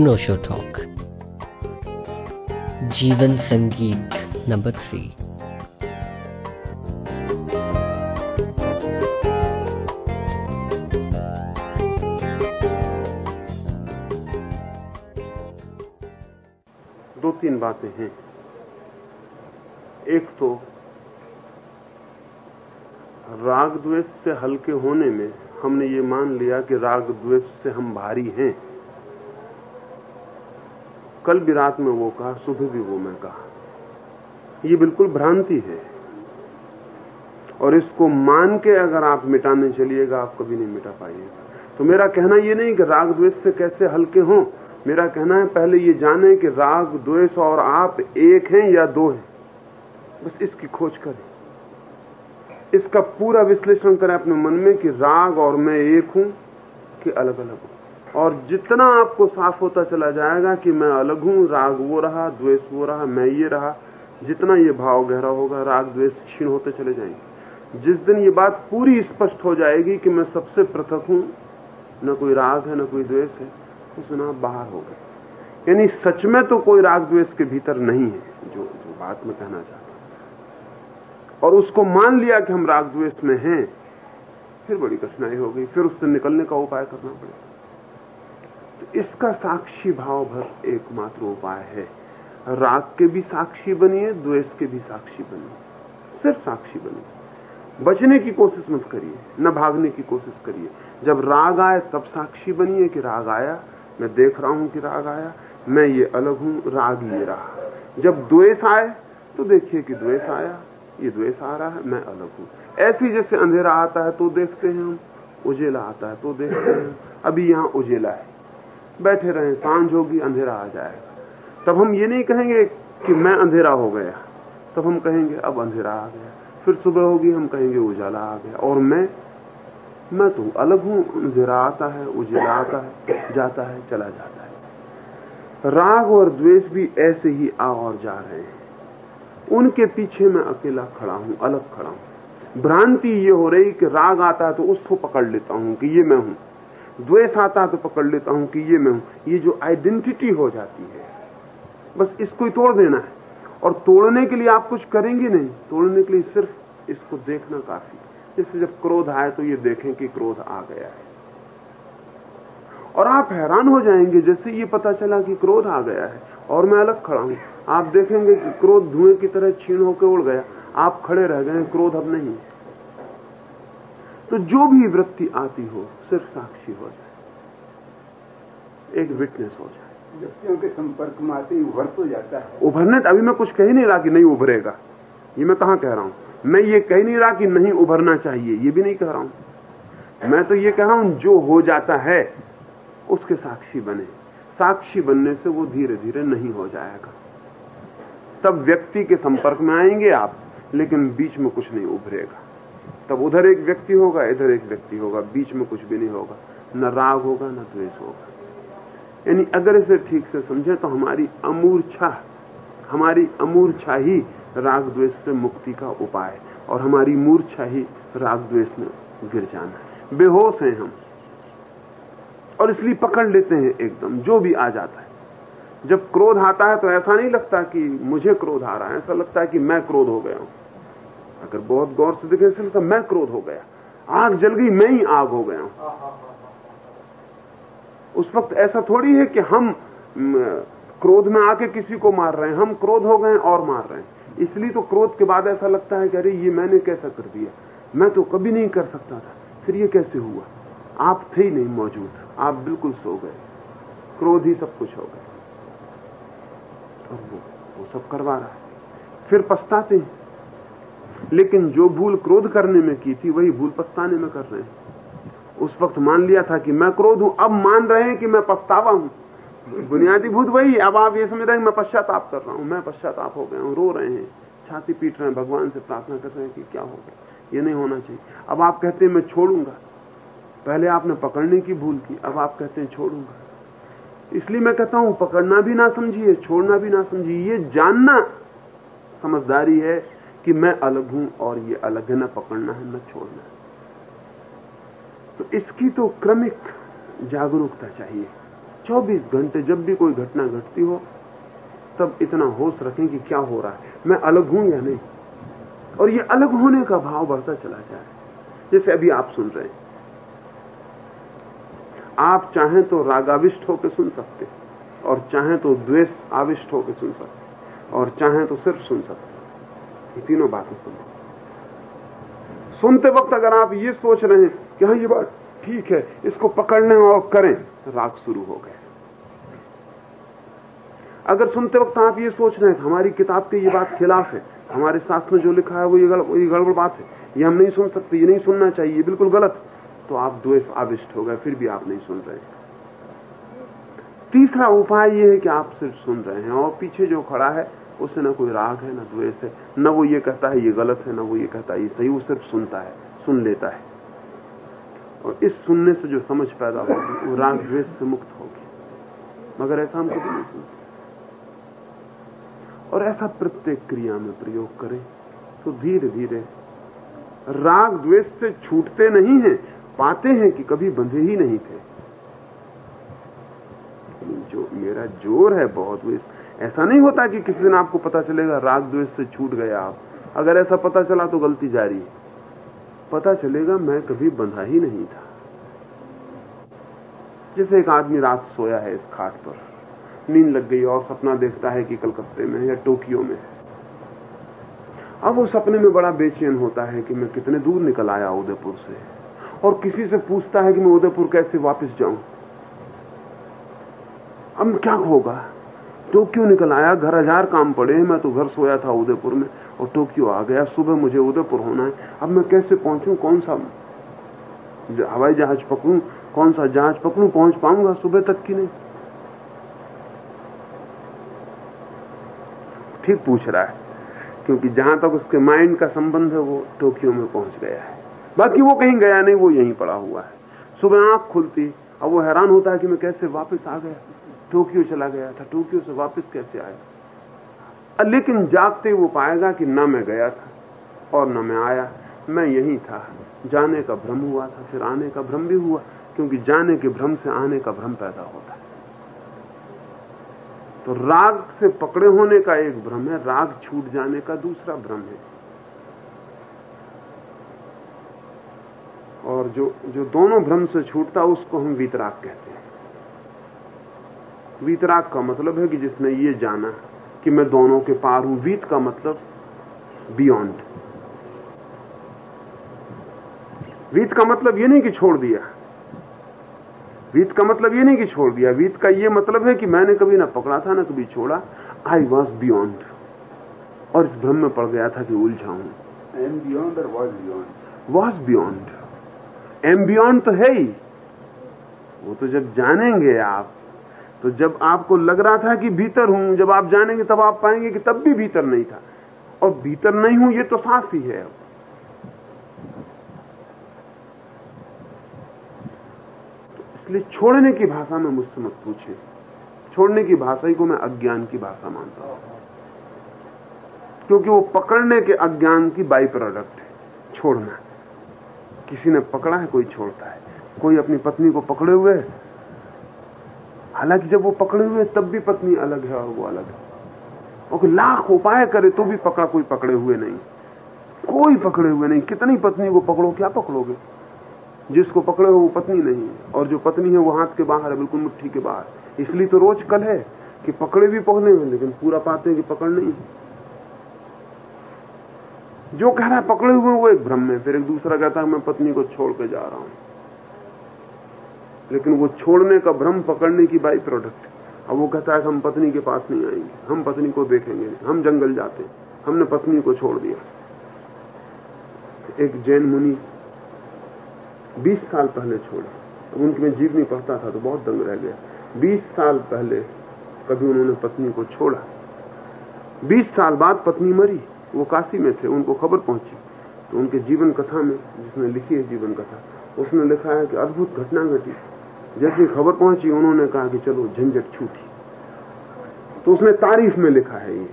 अनोशो talk जीवन संगीत number three दो तीन बातें हैं। एक तो राग द्वेष से हल्के होने में हमने ये मान लिया कि राग द्वेष से हम भारी हैं। कल भी रात में वो कहा, सुबह भी वो, मैं कहा। ये बिल्कुल भ्रांति है। और इसको मान के अगर आप मिटाने चलिएगा, आप कभी नहीं मिटा पाइएगा। तो मेरा कहना ये नहीं कि राग द्वेष से कैसे हल्के हों। मेरा कहना है, पहले ये जाने कि राग द्वेष और आप एक हैं या दो हैं। बस इसकी खोज करें। इसका पूरा विश्लेषण करें अपने मन में कि राग और मैं एक हूँ कि अलग अलग हूँ। और जितना आपको साफ़ होता चला जाएगा कि मैं अलग हूँ, राग वो रहा, द्वेष वो रहा, मैं ये रहा, जितना ये भाव गहरा होगा, राग द्वेष क्षीण होते चले जाएँगे। जिस दिन ये बात पूरी स्पष्ट हो जाएगी कि मैं सबसे पृथक हूँ, न कोई राग है, न कोई द्वेष है उस दिन आप बाहर हो गए। यानी सच में तो कोई राग द्वेष के भीतर नहीं है, जो जो बात मैं कहना चाहता और उसको मान लिया कि हम राग द्वेष में हैं, फिर बड़ी कठिनाई हो गई, फिर उससे निकलने का उपाय करना पड़ेगा। तो इसका साक्षी भाव भर एकमात्र उपाय है। राग के भी साक्षी बनिए, द्वेष के भी साक्षी बनिए। सिर्फ़ साक्षी बनिए। बचने की कोशिश मत करिए, न भागने की कोशिश करिए। जब राग आए, तब साक्षी बनिए कि राग आया। मैं देख रहा हूँ कि राग आया, मैं ये अलग हूँ, राग ये रहा। जब द्वेष आए तो देखिए कि द्वेष आया, ये द्वेष आ रहा है, मैं अलग हूँ। ऐसी जैसे अंधेरा आता है तो देखते हैं हम। उजेला आता है तो देखते हैं अभी यहाँ उजेला है। बैठे रहे, साँझ होगी, अंधेरा आ जाएगा। तब हम ये नहीं कहेंगे कि मैं अंधेरा हो गया। तब हम कहेंगे, अब अंधेरा आ गया। फिर सुबह होगी, हम कहेंगे, उजाला आ गया। और मैं मैं तो अलग हूँ, अंधेरा आता है, उजाला आता है, जाता है, चला जाता है। राग और द्वेष भी ऐसे ही आ और जा रहे हैं। उनके पीछे मैं अकेला खड़ा हूँ, अलग खड़ा हूँ। भ्रांति ये हो रही कि राग आता है तो उसको पकड़ लेता हूँ कि ये मैं हूँ। द्वेष आता तो पकड़ लेता हूँ कि ये मैं हूँ। ये जो आइडेंटिटी हो जाती है। बस इसको ही तोड़ देना है। और तोड़ने के लिए आप कुछ करेंगे नहीं। तोड़ने के लिए सिर्फ़ इसको देखना काफ़ी जैसे जब क्रोध आए तो ये देखें कि क्रोध आ गया है। और आप हैरान हो जाएँगे। जैसे ये पता चला कि क्रोध आ गया है। और मैं अलग खड़ा हूँ। आप देखेंगे कि क्रोध धुएँ की तरह छीण होकर उड़ गया। आप खड़े रह गए, क्रोध अब नहीं। तो जो भी वृत्ति आती हो सिर्फ़ साक्षी हो जाए एक विटनेस हो जाए। व्यक्तियों के संपर्क में आते ही उभर तो जाता है। उभरने अभी मैं कुछ कह ही नहीं रहा कि नहीं उभरेगा। ये मैं कहाँ कह रहा हूँ? मैं ये कह नहीं रहा कि नहीं उभरना चाहिए ये भी नहीं कह रहा हूँ। मैं तो ये कह रहा हूँ जो हो जाता है उसके साक्षी बने। साक्षी बनने से वो धीरे धीरे नहीं हो जाएगा। तब व्यक्ति के संपर्क में आएँगे आप लेकिन बीच में कुछ नहीं उभरेगा। तब उधर एक व्यक्ति होगा, इधर एक व्यक्ति होगा, बीच में कुछ भी नहीं होगा। न राग होगा, न द्वेष होगा। यानी अगर इसे ठीक से समझे तो हमारी अमूर्छा हमारी अमूर्छा ही राग द्वेष से मुक्ति का उपाय है और हमारी मूर्छा ही राग द्वेष में गिर जाना है। बेहोश हैं हम। और इसलिए पकड़ लेते हैं एकदम, जो भी आ जाता है। जब क्रोध आता है तो ऐसा नहीं लगता कि मुझे क्रोध आ रहा है, ऐसा लगता है कि मैं क्रोध हो गया हूँ। अगर बहुत गौर से देखें ऐसा लगता मैं क्रोध हो गया। आग जल गई, मैं ही आग हो गया। उस वक्त ऐसा थोड़ी है कि हम क्रोध में आके किसी को मार रहे हैं। हम क्रोध हो गए और मार रहे हैं। इसलिए तो क्रोध के बाद ऐसा लगता है कि अरे, ये मैंने कैसा कर दिया? मैं तो कभी नहीं कर सकता था। फिर ये कैसे हुआ? आप थे ही नहीं मौजूद। आप बिल्कुल सो गए। क्रोध ही सब कुछ हो गए और वो वो सब करवा रहा है। फिर पछताते हैं। लेकिन जो भूल क्रोध करने में की थी, वही भूल पछताने में कर रहे हैं। उस वक्त मान लिया था कि मैं क्रोध हूँ, अब मान रहे हैं कि मैं पछतावा हूँ। बुनियादी भूत वही अब आप ये समझ रहे हैं मैं पश्चाताप कर रहा हूँ, मैं पश्चाताप हो गया हूँ, रो रहे हैं, छाती पीट रहे हैं, भगवान से प्रार्थना कर रहे हैं कि क्या होगा, ये नहीं होना चाहिए। अब आप कहते हैं मैं छोड़ूँगा, पहले आपने पकड़ने की भूल की, अब आप कहते हैं छोड़ूँगा। इसलिए मैं कहता हूँ, पकड़ना भी ना समझिए, छोड़ना भी ना समझिए, ये जानना समझदारी है कि मैं अलग हूँ और ये अलग है, न पकड़ना है, न छोड़ना है। तो इसकी तो क्रमिक जागरूकता चाहिए। 24 घंटे जब भी कोई घटना घटती हो, तब इतना होश रखें कि क्या हो रहा है। मैं अलग हूँ या नहीं? और ये अलग होने का भाव बढ़ता चला जाए जैसे अभी आप सुन रहे हैं। आप चाहें तो रागाविष्ट होकर सुन सकते और चाहें तो द्वेष आविष्ट होकर सुन सकते और चाहें तो सिर्फ़ सुन सकते ये तीनों बातें सुन। सुनते वक्त अगर आप ये सोच रहे हैं कि हाँ ये बात ठीक है, इसको पकड़ने और करें राग शुरू हो गए अगर सुनते वक्त आप ये सोच रहे हैं, हमारी किताब की ये बात खिलाफ है, हमारे शास्त्र में जो लिखा है वो ये गड़बड़ बात है, ये हम नहीं सुन सकते, ये नहीं सुनना चाहिए, ये बिल्कुल गलत तो आप द्वेष आविष्ट हो गए, फिर भी आप नहीं सुन रहे। तीसरा उपाय ये है कि आप सिर्फ़ सुन रहे हैं और पीछे जो खड़ा है उसे ना कोई राग है, ना द्वेष है, न वो ये कहता है ये गलत है, ना वो ये कहता है ये सही, वो सिर्फ़ सुनता है, सुन लेता है। और इस सुनने से जो समझ पैदा होगी, वो राग द्वेष से मुक्त होगी। मगर ऐसा हम कभी नहीं सुनते। और ऐसा प्रत्येक क्रिया में प्रयोग करें तो धीरे धीरे राग द्वेष से छूटते नहीं हैं, पाते हैं कि कभी बंधे ही नहीं थे। जो मेरा ज़ोर है बहुत वो ऐसा नहीं होता कि किसी दिन आपको पता चलेगा, राग द्वेष से छूट गया आप। अगर ऐसा पता चला तो गलती जारी है। पता चलेगा, मैं कभी बंधा ही नहीं था। जैसे एक आदमी रात सोया है इस खाट पर। नींद लग गई और सपना देखता है कि कलकत्ते में या टोक्यो में अब वो सपने में बड़ा बेचैन होता है कि मैं कितने दूर निकल आया उदयपुर से। और किसी से पूछता है कि मैं उदयपुर कैसे वापस जाऊँ। अब क्या होगा? टोक्यो निकल आया? घर हज़ार काम पड़े मैं तो घर सोया था उदयपुर में, और टोक्यो आ गया। सुबह मुझे उदयपुर होना है। अब मैं कैसे पहुंचूं? कौन सा हवाई जहाज़ पकड़ूं? कौन सा जहाज़ पकड़ूं? पहुँच पाऊँगा सुबह तक की नहीं। ठीक पूछ रहा है, क्योंकि जहाँ तक उसके माइंड का संबंध है, वो टोक्यो में पहुँच गया है। बाकी वो कहीं गया नहीं, वो यहीं पड़ा हुआ है। सुबह आँख खुलती, अब वो हैरान होता है कि मैं कैसे वापस आ गया। टोक्यो चला गया था। टोक्यो से वापस कैसे आया? लेकिन जागते वो पाएगा कि ना मैं गया था और न मैं आया। मैं यही था। जाने का भ्रम हुआ था, फिर आने का भ्रम भी हुआ, क्योंकि जाने के भ्रम से आने का भ्रम पैदा होता है। तो राग से पकड़े होने का एक भ्रम है, राग छूट जाने का दूसरा भ्रम है। और जो जो दोनों भ्रम से छूटता, उसको हम वीतराग कहते हैं। वीतराग का मतलब है कि जिसने ये जाना कि मैं दोनों के पार हूँ वीत का मतलब बियॉन्ड वीत का मतलब ये नहीं कि छोड़ दिया। वीत का मतलब ये नहीं कि छोड़ दिया। वीत का ये मतलब है कि मैंने कभी ना पकड़ा था ना कभी छोड़ा। आई वॉज़ बियॉन्ड और इस भ्रम में पड़ गया था कि उलझाऊं एम बियॉन्ड और was beyond was beyond am beyond तो है ही। वो तो जब जानेंगे आप तो जब आपको लग रहा था कि भीतर हूँ, जब आप जानेंगे तब आप पाएँगे कि तब भी भीतर नहीं था। और भीतर नहीं हूँ, ये तो साफ़ ही है। तो इसलिए छोड़ने की भाषा में मुझसे मत पूछे छोड़ने की भाषा ही को मैं अज्ञान की भाषा मानता हूँ। क्योंकि वो पकड़ने के अज्ञान की बाई प्रोडक्ट है। छोड़ना। किसी ने पकड़ा है, कोई छोड़ता है। कोई अपनी पत्नी को पकड़े हुए है हालाँकि जब वो पकड़े हुए तब भी पत्नी अलग है और वो अलग है। और लाख उपाय करे तो भी पकड़ा कोई पकड़े हुए नहीं। कोई पकड़े हुए नहीं। कितनी पत्नी को पकड़ो, क्या पकड़ोगे? जिसको पकड़े हो, वो पत्नी नहीं है। और जो पत्नी है, वो हाथ के बाहर है, बिल्कुल मुट्ठी के बाहर। इसलिए तो रोज कल है कि पकड़े भी पकड़े हुए, लेकिन पूरा पाते हैं कि पकड़ नहीं जो कह रहा है, पकड़े हुए वो एक भ्रम में फिर एक दूसरा कहता है, मैं पत्नी को छोड़ के जा रहा हूँ। लेकिन वो छोड़ने का भ्रम पकड़ने की बाई प्रोडक्ट अब वो कहता है कि हम पत्नी के पास नहीं आएँगे, हम पत्नी को देखेंगे हम जंगल जाते हमने पत्नी को छोड़ दिया। एक जैन मुनि 20 साल पहले छोड़े। अब उनके में जीव नहीं पढ़ता था तो बहुत दंग रह गया। 20 साल पहले कभी उन्होंने पत्नी को छोड़ा। 20 साल बाद पत्नी मरी, वो काशी में थे, उनको खबर पहुँची। तो उनके जीवन कथा में, जिसने लिखी है जीवन कथा, उसने लिखा है कि अद्भुत घटना घटी। जैसी खबर पहुँची, उन्होंने कहा कि चलो, झंझट छूटी। तो उसने तारीफ़ में लिखा है ये,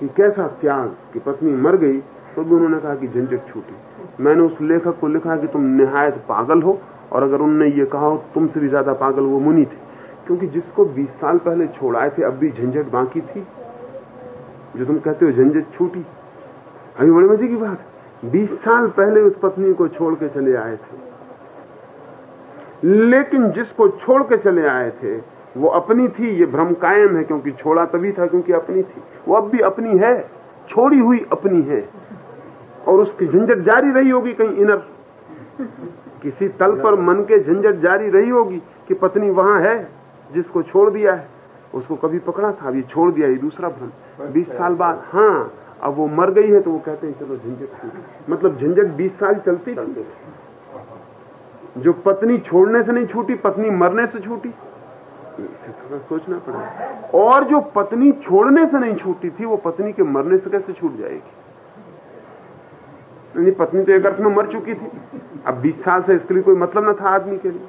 कि कैसा त्याग कि पत्नी मर गई तो भी उन्होंने कहा कि झंझट छूटी। मैंने उस लेखक को लिखा कि तुम निहायत पागल हो, और अगर उनने ये कहा हो तुमसे भी ज़्यादा पागल वो मुनि थे। क्योंकि जिसको 20 साल पहले छोड़ाए थे, अब भी झंझट बाकी थी। जो तुम कहते हो झंझट छूटी, अभी बड़े मज़े की बात 20 साल पहले उस पत्नी को छोड़ के चले आए थे। लेकिन जिसको छोड़ के चले आए थे, वो अपनी थी, ये भ्रम कायम है, क्योंकि छोड़ा तभी था क्योंकि अपनी थी। वो अब भी अपनी है, छोड़ी हुई अपनी है। और उसकी झंझट जारी रही होगी कहीं इनर। किसी तल पर मन के झंझट जारी रही होगी कि पत्नी वहाँ है, जिसको छोड़ दिया है। उसको कभी पकड़ा था अभी छोड़ दिया, ये दूसरा भ्रम। बीस साल बाद हाँ अब वो मर गई है तो वो कहते हैं, चलो झंझट मतलब झंझट बीस साल चलती थी। जो पत्नी छोड़ने से नहीं छूटी, पत्नी मरने से छूटी। थोड़ा सोचना पड़ेगा और जो पत्नी छोड़ने से नहीं छूटी थी, वो पत्नी के मरने से कैसे छूट जाएगी? नहीं, पत्नी तो एक अर्थ में मर चुकी थी। अब बीस साल से इसके लिए कोई मतलब न था आदमी के लिए।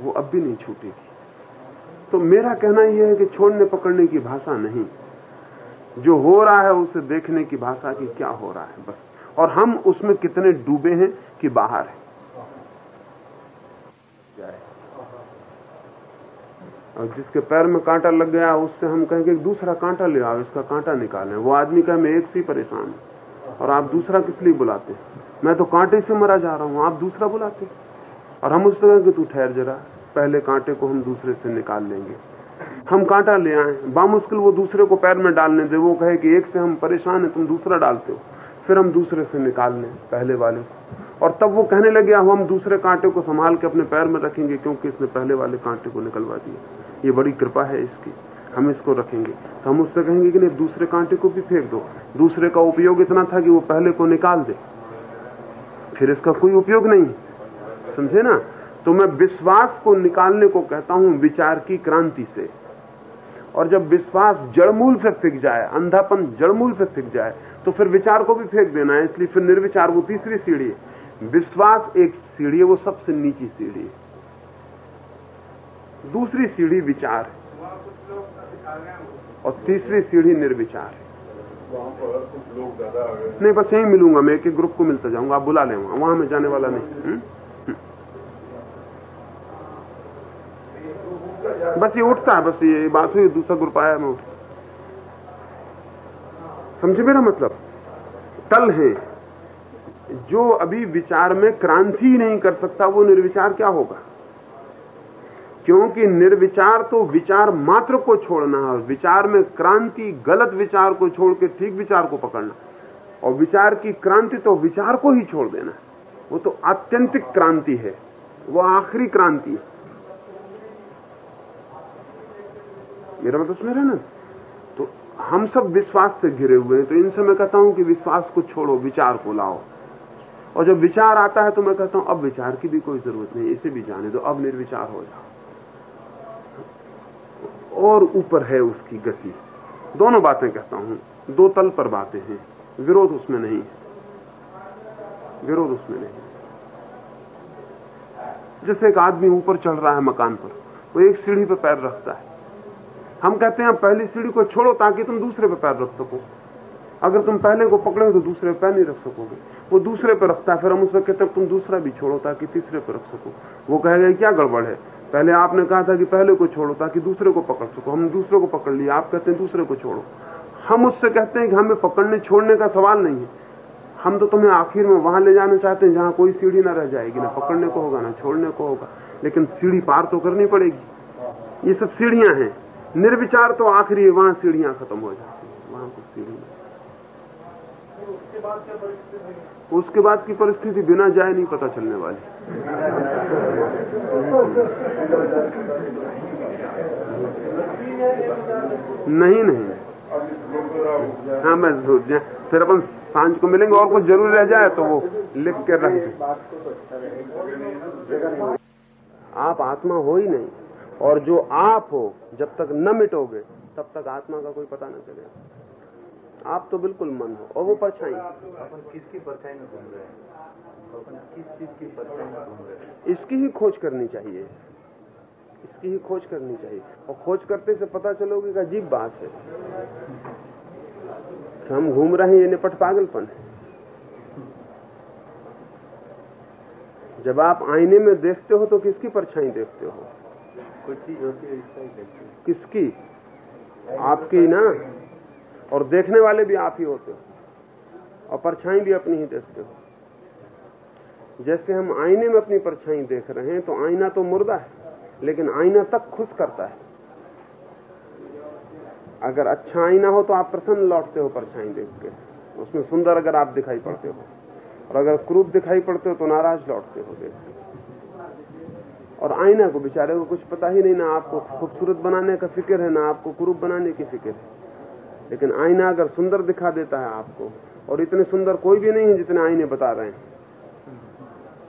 वो अब भी नहीं छूटेगी। तो मेरा कहना यह है कि छोड़ने पकड़ने की भाषा नहीं। जो हो रहा है, उसे देखने की भाषा की क्या हो रहा है, बस। और हम उसमें कितने डूबे हैं कि बाहर है। और जिसके पैर में कांटा लग गया, उससे हम कहेंगे दूसरा कांटा ले आओ, इसका कांटा निकालें। वो आदमी का मैं एक से परेशान और आप दूसरा किस लिए बुलाते मैं तो कांटे से मरा जा रहा हूँ, आप दूसरा बुलाते और हम उससे कहेंगे, तू ठहर जरा, पहले कांटे को हम दूसरे से निकाल लेंगे। हम कांटा ले आए, बामुश्किल वो दूसरे को पैर में डालने दे, वो कहे कि, एक से हम परेशान है, तुम दूसरा डालते हो, फिर हम दूसरे से निकाल लें, पहले वाले को। और तब वो कहने लगे हम दूसरे कांटे को संभाल के अपने पैर में रखेंगे, क्योंकि इसने पहले वाले कांटे को निकलवा दिया। ये बड़ी कृपा है इसकी। हम इसको रखेंगे। तो हम उससे कहेंगे कि, नहीं, दूसरे कांटे को भी फेंक दो। दूसरे का उपयोग इतना था कि वो पहले को निकाल दे। फिर इसका कोई उपयोग नहीं। समझे ना? तो मैं विश्वास को निकालने को कहता हूँ विचार की क्रांति से। और जब विश्वास जड़मूल से फिक जाए, अंधापन जड़मूल से फिक जाए तो फिर विचार को भी फेंक देना है। इसलिए फिर निर्विचार वो तीसरी सीढ़ी है। विश्वास एक सीढ़ी है, वो सबसे नीची सीढ़ी है। दूसरी सीढ़ी विचार है। और तीसरी सीढ़ी निर्विचार है। नहीं, बस यही मिलूँगा मैं एक एक ग्रुप को मिलता जाऊँगा, आप बुला लें वहाँ। मैं जाने वाला नहीं। हुँ? बस ये उठता है, बस ये बात हुई, दूसरा ग्रुप आया, मैं उठ। समझे मेरा मतलब? तल है। जो अभी विचार में क्रांति नहीं कर सकता, वो निर्विचार क्या होगा? क्योंकि निर्विचार तो विचार मात्र को छोड़ना है, विचार में क्रांति, गलत विचार को छोड़ के ठीक विचार को पकड़ना। और विचार की क्रांति तो विचार को ही छोड़ देना वो तो आत्यंतिक क्रांति है, वो आखिरी क्रांति है। मेरा मतलब सुन रहे ना तो हम सब विश्वास से घिरे हुए हैं तो इनसे मैं कहता हूँ कि विश्वास को छोड़ो, विचार को लाओ। और जब विचार आता है तो मैं कहता हूँ, अब विचार की भी कोई ज़रूरत नहीं, इसे भी जाने दो, अब निर्विचार हो जाओ। और ऊपर है उसकी गति। दोनों बातें कहता हूँ, दो तल पर बातें हैं, विरोध उसमें नहीं है। विरोध उसमें नहीं जैसे एक आदमी ऊपर चढ़ रहा है मकान पर, वो एक सीढ़ी पर पैर रखता है। हम कहते हैं पहली सीढ़ी को छोड़ो ताकि तुम दूसरे पर पैर रख सको। अगर तुम पहले को पकड़े तो दूसरे पे नहीं रख सकोगे। वो दूसरे पे रखता है, फिर हम उससे कहते तुम दूसरा भी छोड़ो ताकि तीसरे पे रख सको। वो कहेगा क्या गड़बड़ है? पहले आपने कहा था कि पहले को छोड़ो ताकि दूसरे को पकड़ सको। हम दूसरे को पकड़ लिया, आप कहते हैं, दूसरे को छोड़ो। हम उससे कहते हैं कि हमें पकड़ने, छोड़ने का सवाल नहीं है। हम तो तुम्हें आखिर में वहाँ ले जाना चाहते हैं, जहाँ कोई सीढ़ी ना रह जाएगी, ना पकड़ने को होगा, ना छोड़ने को होगा। लेकिन सीढ़ी पार तो करनी पड़ेगी। ये सब सीढ़ियाँ हैं। निर्विचार तो आखिरी वहाँ सीढ़ियाँ खत्म हो जाती है, वहाँ कुछ सीढ़ी उसके बाद की परिस्थिति बिना जाए नहीं पता चलने वाली। नहीं नहीं। हाँ मैं ज़रूर फिर अपन साँझ को मिलेंगे, और कुछ ज़रूर रह जाए तो वो लिख के रख आप आत्मा हो ही नहीं, और जो आप हो, जब तक न मिटोगे, तब तक आत्मा का कोई पता न चलेगा। आप तो बिल्कुल मन हो और वो परछाई। अपन किसकी परछाई में घूम रहे हैं? अपन किस चीज़ की परछाई में घूम रहे हैं? इसकी ही खोज करनी चाहिए। इसकी ही खोज करनी चाहिए। और खोज करते से पता चलोगे कि अजीब बात है। कि हम घूम रहे हैं ये निपट पागलपन है। जब आप आईने में देखते हो तो किसकी परछाई देखते हो? कोई चीज़ होती हैं। किसकी? आपकी ना? और देखने वाले भी आप ही होते हो। और परछाई भी अपनी ही देखते हो। जैसे हम आईने में अपनी परछाई देख रहे हैं तो आईना तो मुर्दा है, लेकिन आईना तक खुश करता है। अगर अच्छा आईना हो तो आप प्रसन्न लौटते हो परछाई देख के। उसमें सुंदर अगर आप दिखाई पड़ते हो। और अगर क्रूप दिखाई पड़ते हो तो नाराज़ लौटते हो देख के। और आईना को, बेचारे को कुछ पता ही नहीं, ना आपको खूबसूरत बनाने का फ़िक्र है, ना आपको क्रूप बनाने की फ़िक्र है। लेकिन आईना अगर सुंदर दिखा देता है आपको, और इतने सुंदर कोई भी नहीं है जितने आईने बता रहे हैं।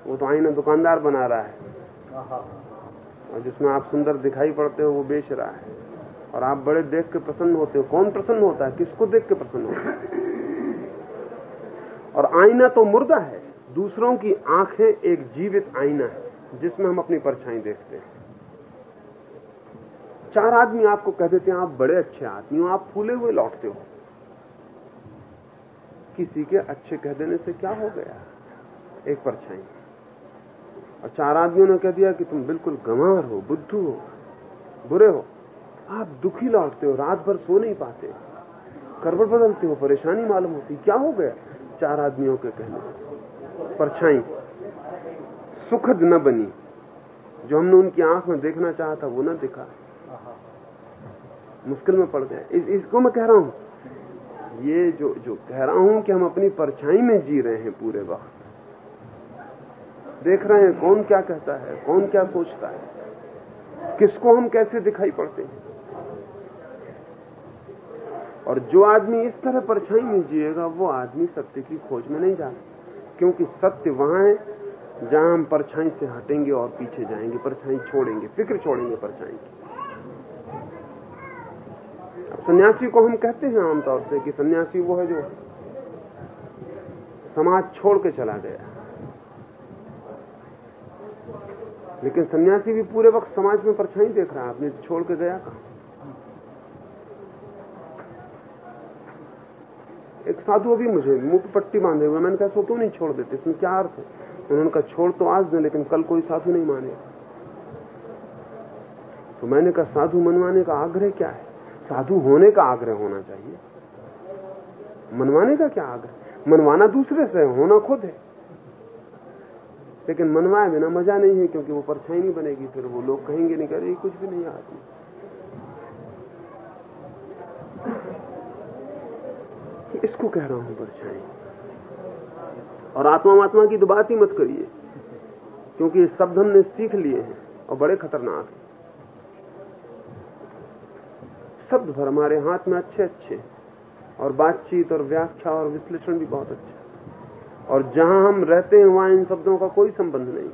वो तो आईना दुकानदार बना रहा है। और जिसमें आप सुंदर दिखाई पड़ते हो, वो बेच रहा है। और आप बड़े देख के प्रसन्न होते हो। कौन प्रसन्न होता है? किसको देख के प्रसन्न होता है? और आईना तो मुर्दा है। दूसरों की आँखें एक जीवित आईना है, जिसमें हम अपनी परछाई देखते हैं। चार आदमी आपको कह देते हैं, आप बड़े अच्छे आदमी हो, आप फूले हुए लौटते हो। किसी के अच्छे कह देने से क्या हो गया? एक परछाई। और चार आदमियों ने कह दिया कि तुम बिल्कुल गंवार हो, बुद्धू हो, बुरे हो। आप दुखी लौटते हो, रात भर सो नहीं पाते। करवट बदलते हो, परेशानी मालूम होती। क्या हो गया? चार आदमियों के कहने परछाई, सुखद न बनी। जो हमने उनकी आँख में देखना चाहा था, वो न दिखा। मुश्किल में पड़ गए। इस, इसको मैं कह रहा हूँ। ये जो जो कह रहा हूँ कि हम अपनी परछाई में जी रहे हैं पूरे वक्त। देख रहे हैं कौन क्या कहता है कौन क्या सोचता है। किसको हम कैसे दिखाई पड़ते हैं? और जो आदमी इस तरह परछाई में जिएगा वो आदमी सत्य की खोज में नहीं जाता क्योंकि सत्य वहाँ है जहाँ हम परछाई से हटेंगे और पीछे जाएँगे परछाई छोड़ेंगे फ़िक्र छोड़ेंगे परछाई की। सन्यासी को हम कहते हैं आमतौर से कि सन्यासी वो है जो समाज छोड़ के चला गया। लेकिन सन्यासी भी पूरे वक्त समाज में परछाई देख रहा है आपने छोड़ के गया कहा? एक साधु अभी मुझे मुँह पट्टी बांधे हुए, मैंने कहा सो क्यों नहीं छोड़ देते, इसमें क्या अर्थ है? उन्होंने कहा, छोड़ तो आज दे, लेकिन कल कोई साधु नहीं माने तो मैंने कहा, साधु मनवाने का आग्रह क्या है? साधु होने का आग्रह होना चाहिए। मनवाने का क्या आग्रह? मनवाना दूसरे से होना खुद है। लेकिन मनवाए बिना मज़ा नहीं है, क्योंकि वो परछाई नहीं बनेगी, फिर वो लोग कहेंगे नहीं करे कुछ भी नहीं आती। इसको कह रहा हूँ, परछाई। और आत्मा महात्मा की तो बात ही मत करिए, क्योंकि शब्द हमने सीख लिए हैं, और बड़े खतरनाक हैं शब्द भर हमारे हाथ में अच्छे अच्छे और बातचीत और व्याख्या और विश्लेषण भी बहुत अच्छा और जहाँ हम रहते हैं, वहाँ इन शब्दों का कोई संबंध नहीं।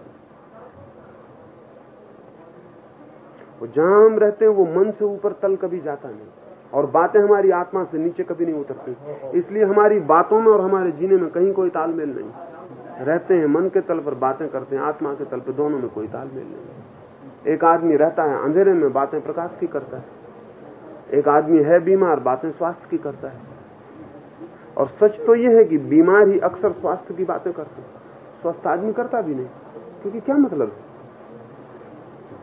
और जहाँ हम रहते हैं, वो मन से ऊपर तल कभी जाता नहीं। और बातें हमारी आत्मा से नीचे कभी नहीं उतरती। इसलिए हमारी बातों में और हमारे जीने में कहीं कोई तालमेल नहीं। रहते हैं, मन के तल पर बातें करते हैं, आत्मा के तल पर दोनों में कोई तालमेल नहीं। एक आदमी रहता है, अंधेरे में बातें प्रकाश की करता है। एक आदमी है बीमार, बातें स्वास्थ्य की करता है। और सच तो यह है कि बीमार ही अक्सर स्वास्थ्य की बातें करते हैं। स्वस्थ आदमी करता भी नहीं, क्योंकि क्या मतलब है?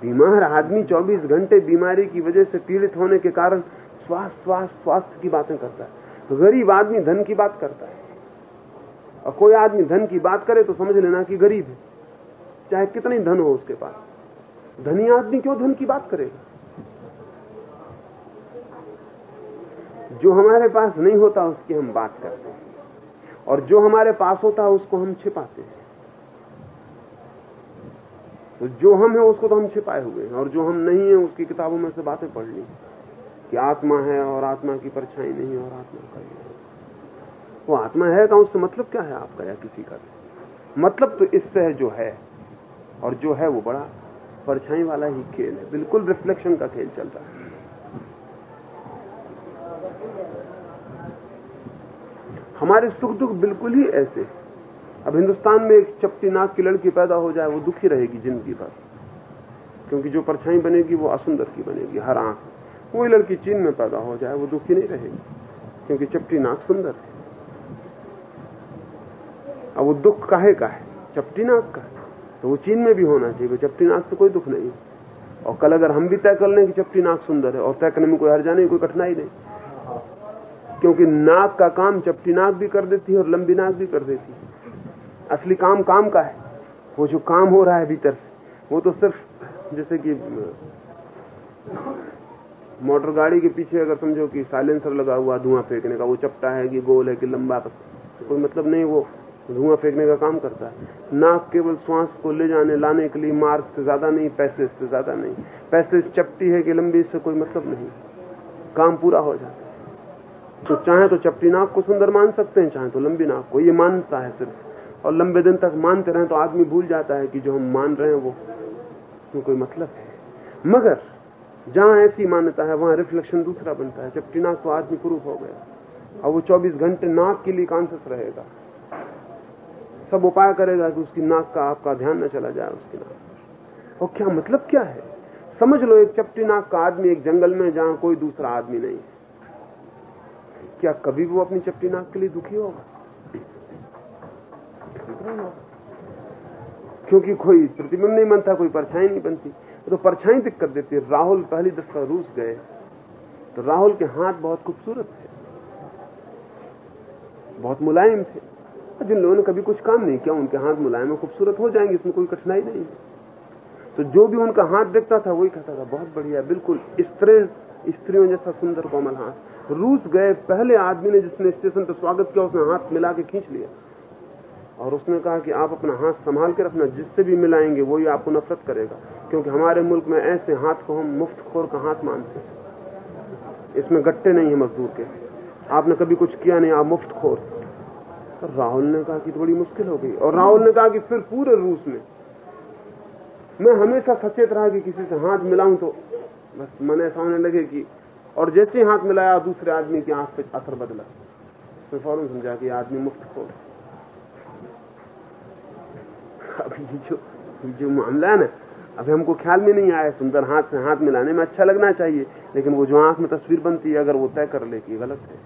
बीमार आदमी 24 घंटे बीमारी की वजह से पीड़ित होने के कारण स्वास्थ्य स्वास्थ्य स्वास्थ्य की बातें करता है। गरीब आदमी धन की बात करता है। और कोई आदमी धन की बात करे तो समझ लेना कि गरीब है। चाहे कितनी धन हो उसके पास। धनी आदमी क्यों धन की बात करेगा? जो हमारे पास नहीं होता उसकी हम बात करते हैं। और जो हमारे पास होता है उसको हम छिपाते हैं। तो जो हम है उसको तो हम छिपाए हुए हैं। और जो हम नहीं है, उसकी किताबों में से बातें पढ़ ली। कि आत्मा है और आत्मा की परछाई नहीं है और आत्मा का वो आत्मा है का उससे मतलब क्या है आपका या किसी का मतलब तो इससे है जो है, और जो है वो बड़ा परछाई वाला ही खेल है। बिल्कुल रिफ्लेक्शन का खेल चल रहा है। हमारे सुख दुख बिल्कुल ही ऐसे। अब हिंदुस्तान में एक चपटी नाक की लड़की पैदा हो जाए, वो दुखी रहेगी ज़िंदगी भर। क्योंकि जो परछाई बनेगी, वो असुंदर की बनेगी, हर आँख। कोई लड़की चीन में पैदा हो जाए, वो दुखी नहीं रहेगी, क्योंकि चपटी नाक सुंदर है। अब वो दुख काहे का है? चपटी नाक का तो वो चीन में भी होना चाहिए चपटी नाक से कोई दुख नहीं और कल अगर हम भी तय कर लें कि चपटी नाक सुंदर है, और तय करने में कोई हर्जा नहीं, कोई कठिनाई नहीं। क्योंकि नाक का काम चपटी नाक भी कर देती है और लंबी नाक भी कर देती है। असली काम काम का है। वो जो काम हो रहा है भीतर से, वो तो सिर्फ़, जैसे कि, मोटर गाड़ी के पीछे अगर समझो कि साइलेंसर लगा हुआ, धुआँ फेंकने का, वो चपटा है कि गोल है कि लंबा तो कोई मतलब नहीं, वो धुआँ फेंकने का काम करता है। नाक केवल श्वास को ले जाने, लाने के लिए मार्ग से ज़्यादा नहीं पैसे से ज़्यादा नहीं। पैसे चपटी है कि लंबी, इससे कोई मतलब नहीं। काम पूरा हो जाता है। तो चाहे तो चपटी नाक को सुंदर मान सकते हैं, चाहे तो लंबी नाक को, ये मानता है सिर्फ़। और लंबे दिन तक मानते रहे तो आदमी भूल जाता है कि जो हम मान रहे हैं वो कोई मतलब है। मगर, जहाँ ऐसी मान्यता है, वहाँ रिफ्लेक्शन दूसरा बनता है। चपटी नाक तो आदमी प्रूफ हो गया। और वो 24 घंटे नाक के लिए कॉन्सियस रहेगा। सब उपाय करेगा कि उसकी नाक का आपका ध्यान न चला जाए उसकी नाक और क्या मतलब क्या है? समझ लो, एक चपटी नाक का आदमी एक जंगल में जहाँ कोई दूसरा आदमी नहीं क्या कभी वो अपनी चपटी नाक के लिए दुखी होगा? क्योंकि कोई प्रतिबिंब नहीं बनता, कोई परछाई नहीं बनती। तो परछाई दिक्कत देती है। राहुल पहली दफ़ा रूस गए तो राहुल के हाथ बहुत खूबसूरत थे। बहुत मुलायम थे। जिन लोगों ने कभी कुछ काम नहीं किया, उनके हाथ मुलायम और खूबसूरत हो जाएँगे, इसमें कोई कठिनाई नहीं तो जो भी उनका हाथ देखता था, वही कहता था, बहुत बढ़िया, बिल्कुल स्त्री स्त्रियों जैसा सुंदर कोमल हाथ। रूस गए पहले आदमी ने जिसने स्टेशन पर स्वागत किया, उसने हाथ मिला के खींच लिया। और उसने कहा कि आप अपना हाथ संभाल के रखना, जिससे भी मिलाएँगे वही आपको नफरत करेगा। क्योंकि हमारे मुल्क में ऐसे हाथ को हम मुफ़्त खोर का हाथ मानते हैं। इसमें गट्टे नहीं है मजदूर के। आपने कभी कुछ किया नहीं, आप मुफ़्त खोर राहुल ने कहा कि थोड़ी मुश्किल हो गई। और राहुल ने कहा कि फिर पूरे रूस में मैं हमेशा सचेत रहा कि किसी से हाथ मिलाऊं तो बस मन ऐसा होने लगे कि और जैसे ही हाथ मिलाया, दूसरे आदमी की आँख पे असर बदला। तो फ़ौरन समझा कि आदमी मुफ़्त खोर अब ये जो जो मामला है ना, अभी हमको ख्याल में नहीं आया सुंदर हाथ से हाथ मिलाने में अच्छा लगना चाहिए, लेकिन वो जो आँख में तस्वीर बनती है, अगर वो तय कर ले कि गलत है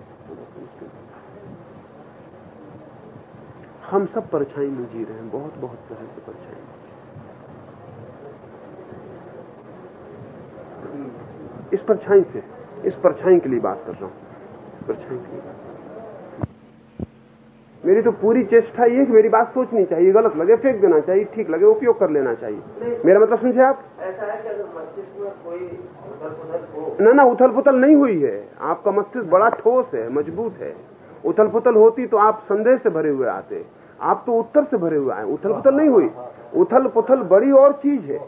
हम सब परछाई में जी रहे हैं, बहुत बहुत तरह से परछाई इस परछाई से इस परछाई के लिए बात कर रहा हूँ। परछाई के लिए बात मेरी तो पूरी चेष्टा ये कि मेरी बात सोचनी चाहिए गलत लगे फेंक देना चाहिए ठीक लगे उपयोग कर लेना चाहिए। मेरा मतलब समझे आप? ऐसा है कि अगर मस्तिष्क में कोई हो ना ना उथल पुथल नहीं हुई है। आपका मस्तिष्क बड़ा ठोस है मज़बूत है। उथल पुथल होती तो आप संदेह से भरे हुए आते। आप तो उत्तर से भरे हुए आए। उथल पुथल नहीं हुई। उथल पुथल बड़ी और चीज़ है।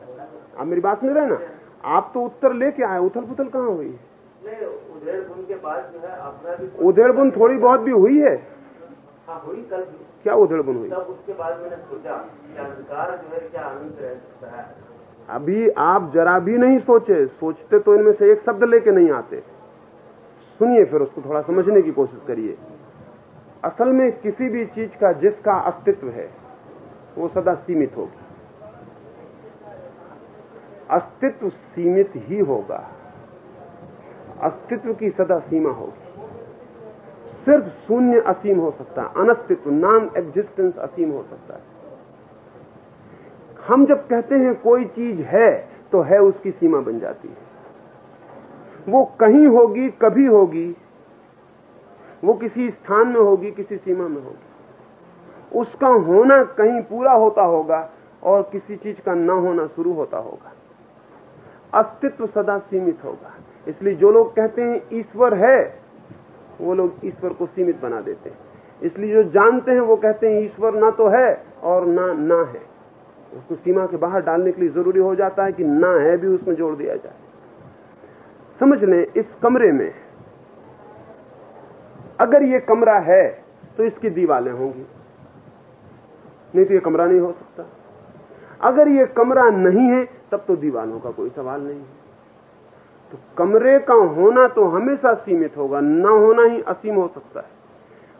आप मेरी बात नहीं रहे ना? आप तो उत्तर लेके आए। उथल पुथल कहाँ हुई? नहीं उधेड़ बुन के बाद जो है अपना भी उधेड़ बुन थोड़ी बहुत भी हुई है? हाँ हुई कल भी। क्या उधेड़ बुन हुई? तब उसके बाद मैंने सोचा कि अंधकार जो है क्या अनंत रह सकता है। अभी आप जरा भी नहीं सोचे सोचते तो इनमें से एक शब्द लेके नहीं आते। सुनिए फिर उसको थोड़ा समझने की कोशिश करिए। असल में किसी भी चीज़ का जिसका अस्तित्व है वो सदा सीमित होगी। अस्तित्व सीमित ही होगा। अस्तित्व की सदा सीमा होगी सिर्फ़ शून्य असीम हो सकता है, अनस्तित्व नॉन एग्जिस्टेंस असीम हो सकता है। हम जब कहते हैं कोई चीज़ है तो है उसकी सीमा बन जाती है। वो कहीं होगी, कभी होगी, वो किसी स्थान में होगी, किसी सीमा में होगी। उसका होना कहीं पूरा होता होगा और किसी चीज़ का न होना शुरू होता होगा। अस्तित्व सदा सीमित होगा। इसलिए जो लोग कहते हैं ईश्वर है, वो लोग ईश्वर को सीमित बना देते हैं। इसलिए जो जानते हैं, वो कहते हैं ईश्वर ना तो है और ना ना है। उसको सीमा के बाहर डालने के लिए ज़रूरी हो जाता है कि ना है भी उसमें जोड़ दिया जाए। समझ लें, इस कमरे में अगर ये कमरा है तो इसकी दीवारें होंगी। नहीं तो ये कमरा नहीं हो सकता। अगर ये कमरा नहीं है, तब तो दीवारों का कोई सवाल नहीं है। तो कमरे का होना तो हमेशा सीमित होगा, न होना ही असीम हो सकता है।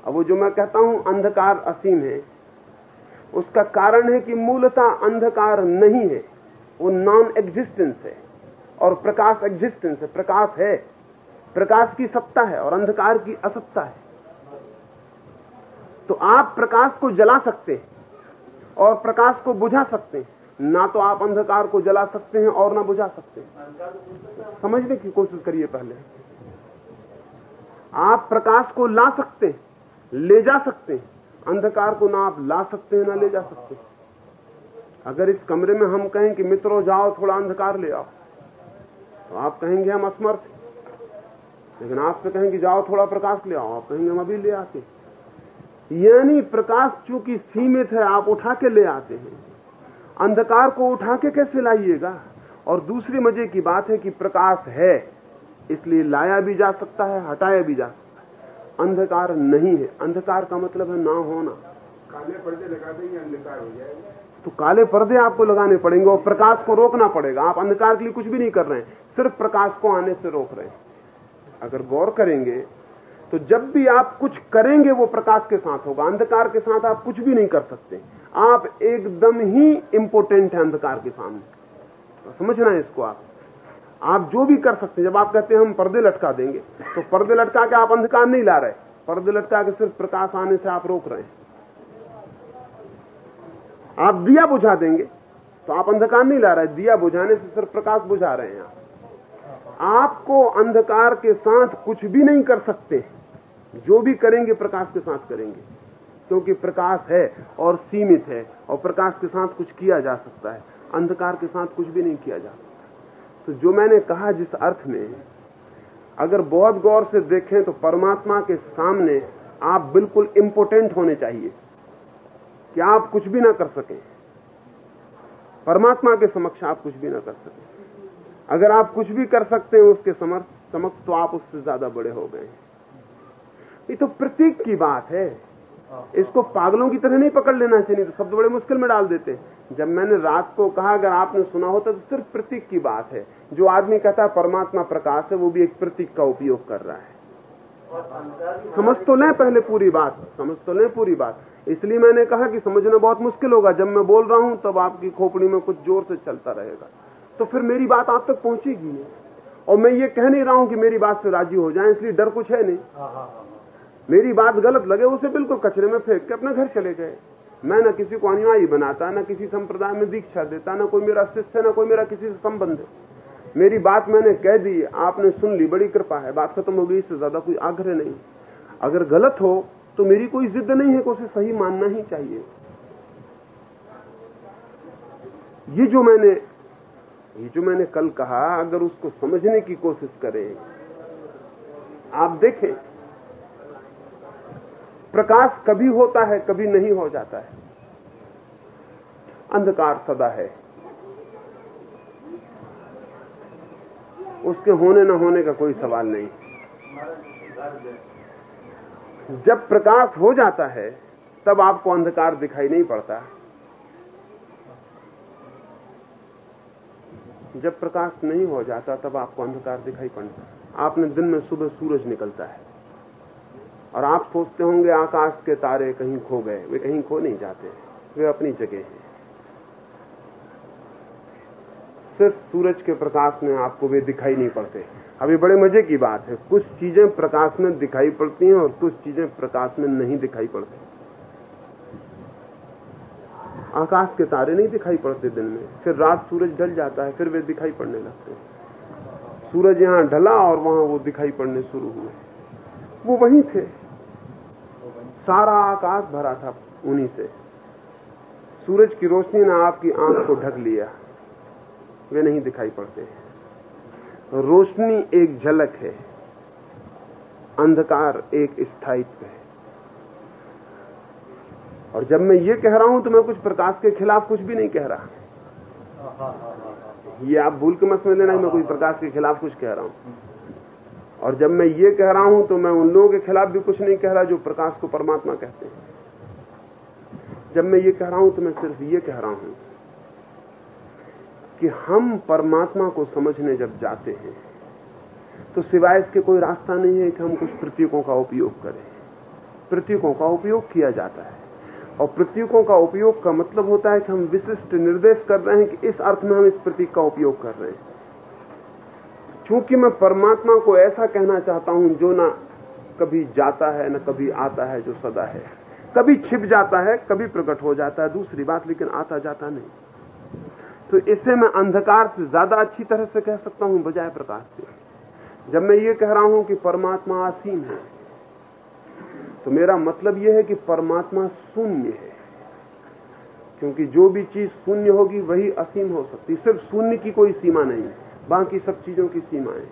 अब वो जो मैं कहता हूँ, अंधकार असीम है, उसका कारण है कि मूलतः अंधकार नहीं है, वो नॉन एग्जिस्टेंस है, और प्रकाश एग्जिस्टेंस है, प्रकाश है। प्रकाश की सत्ता है और अंधकार की असत्ता है। तो आप प्रकाश को जला सकते हैं और प्रकाश को बुझा सकते हैं। ना तो आप अंधकार को जला सकते हैं और ना बुझा सकते हैं। समझने की कोशिश करिए पहले। आप प्रकाश को ला सकते हैं, ले जा सकते हैं। अंधकार को ना आप ला सकते हैं, ना ले जा सकते हैं। अगर इस कमरे में हम कहें कि मित्रों, जाओ, थोड़ा अंधकार ले आओ तो आप कहेंगे हम असमर्थ लेकिन आपसे कहें कि जाओ, थोड़ा प्रकाश ले आओ, आप कहेंगे हम अभी ले आते यानी प्रकाश चूँकि सीमित है, आप उठा के ले आते हैं। अंधकार को उठा के कैसे लाइएगा? और दूसरी मज़े की बात है कि प्रकाश है इसलिए लाया भी जा सकता है हटाया भी जा सकता है। अंधकार नहीं है। अंधकार का मतलब है ना होना। काले पर्दे लगा देंगे अंधकार हो जाएगा। तो काले पर्दे आपको लगाने पड़ेंगे और प्रकाश को रोकना पड़ेगा। आप अंधकार के लिए कुछ भी नहीं कर रहे हैं सिर्फ़ प्रकाश को आने से रोक रहे हैं। अगर गौर करेंगे तो जब भी आप कुछ करेंगे वो प्रकाश के साथ होगा। अंधकार के साथ आप कुछ भी नहीं कर सकते। आप एकदम ही इंपोर्टेंट है अंधकार के सामने। तो समझना है इसको आप। आप जो भी कर सकते हैं, जब आप कहते हैं हम पर्दे लटका देंगे तो पर्दे लटका के आप अंधकार नहीं ला रहे। पर्दे लटका के सिर्फ़ प्रकाश आने से आप रोक रहे हैं। आप दिया बुझा देंगे तो आप अंधकार नहीं ला रहे। दिया बुझाने से सिर्फ़ प्रकाश बुझा रहे हैं आप। आपको अंधकार के साथ कुछ भी नहीं कर सकते। जो भी करेंगे, प्रकाश के साथ करेंगे। क्योंकि प्रकाश है और सीमित है और प्रकाश के साथ कुछ किया जा सकता है। अंधकार के साथ कुछ भी नहीं किया जा सकता। तो जो मैंने कहा जिस अर्थ में, अगर बहुत गौर से देखें तो परमात्मा के सामने आप बिल्कुल इम्पोर्टेंट होने चाहिए। कि आप कुछ भी ना कर सकें। परमात्मा के समक्ष आप कुछ भी ना कर सकें। अगर आप कुछ भी कर सकते हैं उसके समर्थ समक्ष तो आप उससे ज़्यादा बड़े हो गए ये तो प्रतीक की बात है। इसको पागलों की तरह नहीं पकड़ लेना चाहिए तो शब्द बड़े मुश्किल में डाल देते। जब मैंने रात को कहा, अगर आपने सुना होता तो सिर्फ़ प्रतीक की बात है। जो आदमी कहता है परमात्मा प्रकाश है, वो भी एक प्रतीक का उपयोग कर रहा है। समझ तो लें पहले पूरी बात, समझ तो लें पूरी बात। इसलिए मैंने कहा कि समझना बहुत मुश्किल होगा। जब मैं बोल रहा हूँ, तब आपकी खोपड़ी में कुछ ज़ोर से चलता रहेगा। तो फिर मेरी बात आप तक पहुंचेगी और मैं ये कह नहीं रहा हूँ कि मेरी बात से राज़ी हो जाए, इसलिए डर कुछ है नहीं। मेरी बात गलत लगे, उसे बिल्कुल कचरे में फेंक के अपने घर चले गए। मैं न किसी को अनुयायी बनाता, न किसी संप्रदाय में दीक्षा देता, न कोई मेरा शिष्य, न कोई मेरा किसी से संबंध। है मेरी बात मैंने कह दी, आपने सुन ली, बड़ी कृपा है, बात खत्म हो गई इससे ज़्यादा कोई आग्रह नहीं। अगर गलत हो तो मेरी कोई जिद नहीं है कि उसे सही मानना ही चाहिए। ये जो मैंने, ये जो मैंने कल कहा, अगर उसको समझने की कोशिश करें, आप देखें प्रकाश कभी होता है, कभी नहीं हो जाता है। अंधकार सदा है। उसके होने न होने का कोई सवाल नहीं। जब प्रकाश हो जाता है, तब आपको अंधकार दिखाई नहीं पड़ता। जब प्रकाश नहीं हो जाता, तब आपको अंधकार दिखाई पड़ता। आपने दिन में सुबह सूरज निकलता है। और आप सोचते होंगे आकाश के तारे कहीं खो गए, वे कहीं खो नहीं जाते, वे अपनी जगह हैं। सिर्फ़ सूरज के प्रकाश में आपको वे दिखाई नहीं पड़ते। अभी बड़े मज़े की बात है, कुछ चीज़ें प्रकाश में दिखाई पड़ती हैं और कुछ चीज़ें प्रकाश में नहीं दिखाई पड़ती। आकाश के तारे नहीं दिखाई पड़ते दिन में, फिर रात सूरज ढल जाता है, फिर वे दिखाई पड़ने लगते हैं। सूरज यहाँ ढला और वहाँ वो दिखाई पड़ने शुरू हुए। वो वहीं थे। सारा आकाश भरा था उन्हीं से। सूरज की रोशनी ने आपकी आँख को ढक लिया। वे नहीं दिखाई पड़ते रोशनी एक झलक है। अंधकार एक स्थायित्व है। और जब मैं ये कह रहा हूँ तो मैं कुछ प्रकाश के खिलाफ कुछ भी नहीं कह रहा। ये आप भूल के मत समझ लेना मैं कोई प्रकाश के खिलाफ कुछ कह रहा हूँ। और जब मैं ये कह रहा हूँ तो मैं उन लोगों के खिलाफ भी कुछ नहीं कह रहा जो प्रकाश को परमात्मा कहते हैं। जब मैं ये कह रहा हूँ तो मैं सिर्फ़ ये कह रहा हूँ कि हम परमात्मा को समझने जब जाते हैं तो सिवाय इसके कोई रास्ता नहीं है कि हम कुछ प्रतीकों का उपयोग करें। प्रतीकों का उपयोग किया जाता है। और प्रतीकों का उपयोग का मतलब होता है कि हम विशिष्ट निर्देश कर रहे हैं कि इस अर्थ में हम इस प्रतीक का उपयोग कर रहे हैं। क्योंकि मैं परमात्मा को ऐसा कहना चाहता हूँ, जो ना कभी जाता है, न कभी आता है, जो सदा है। कभी छिप जाता है, कभी प्रकट हो जाता है, दूसरी बात लेकिन आता जाता नहीं। तो इसे मैं अंधकार से ज़्यादा अच्छी तरह से कह सकता हूँ, बजाय प्रकाश से। जब मैं ये कह रहा हूँ कि परमात्मा असीम है तो मेरा मतलब यह है कि परमात्मा शून्य है। क्योंकि जो भी चीज़ शून्य होगी, वही असीम हो सकती सिर्फ़ शून्य की कोई सीमा नहीं। बाकी सब चीज़ों की सीमाएँ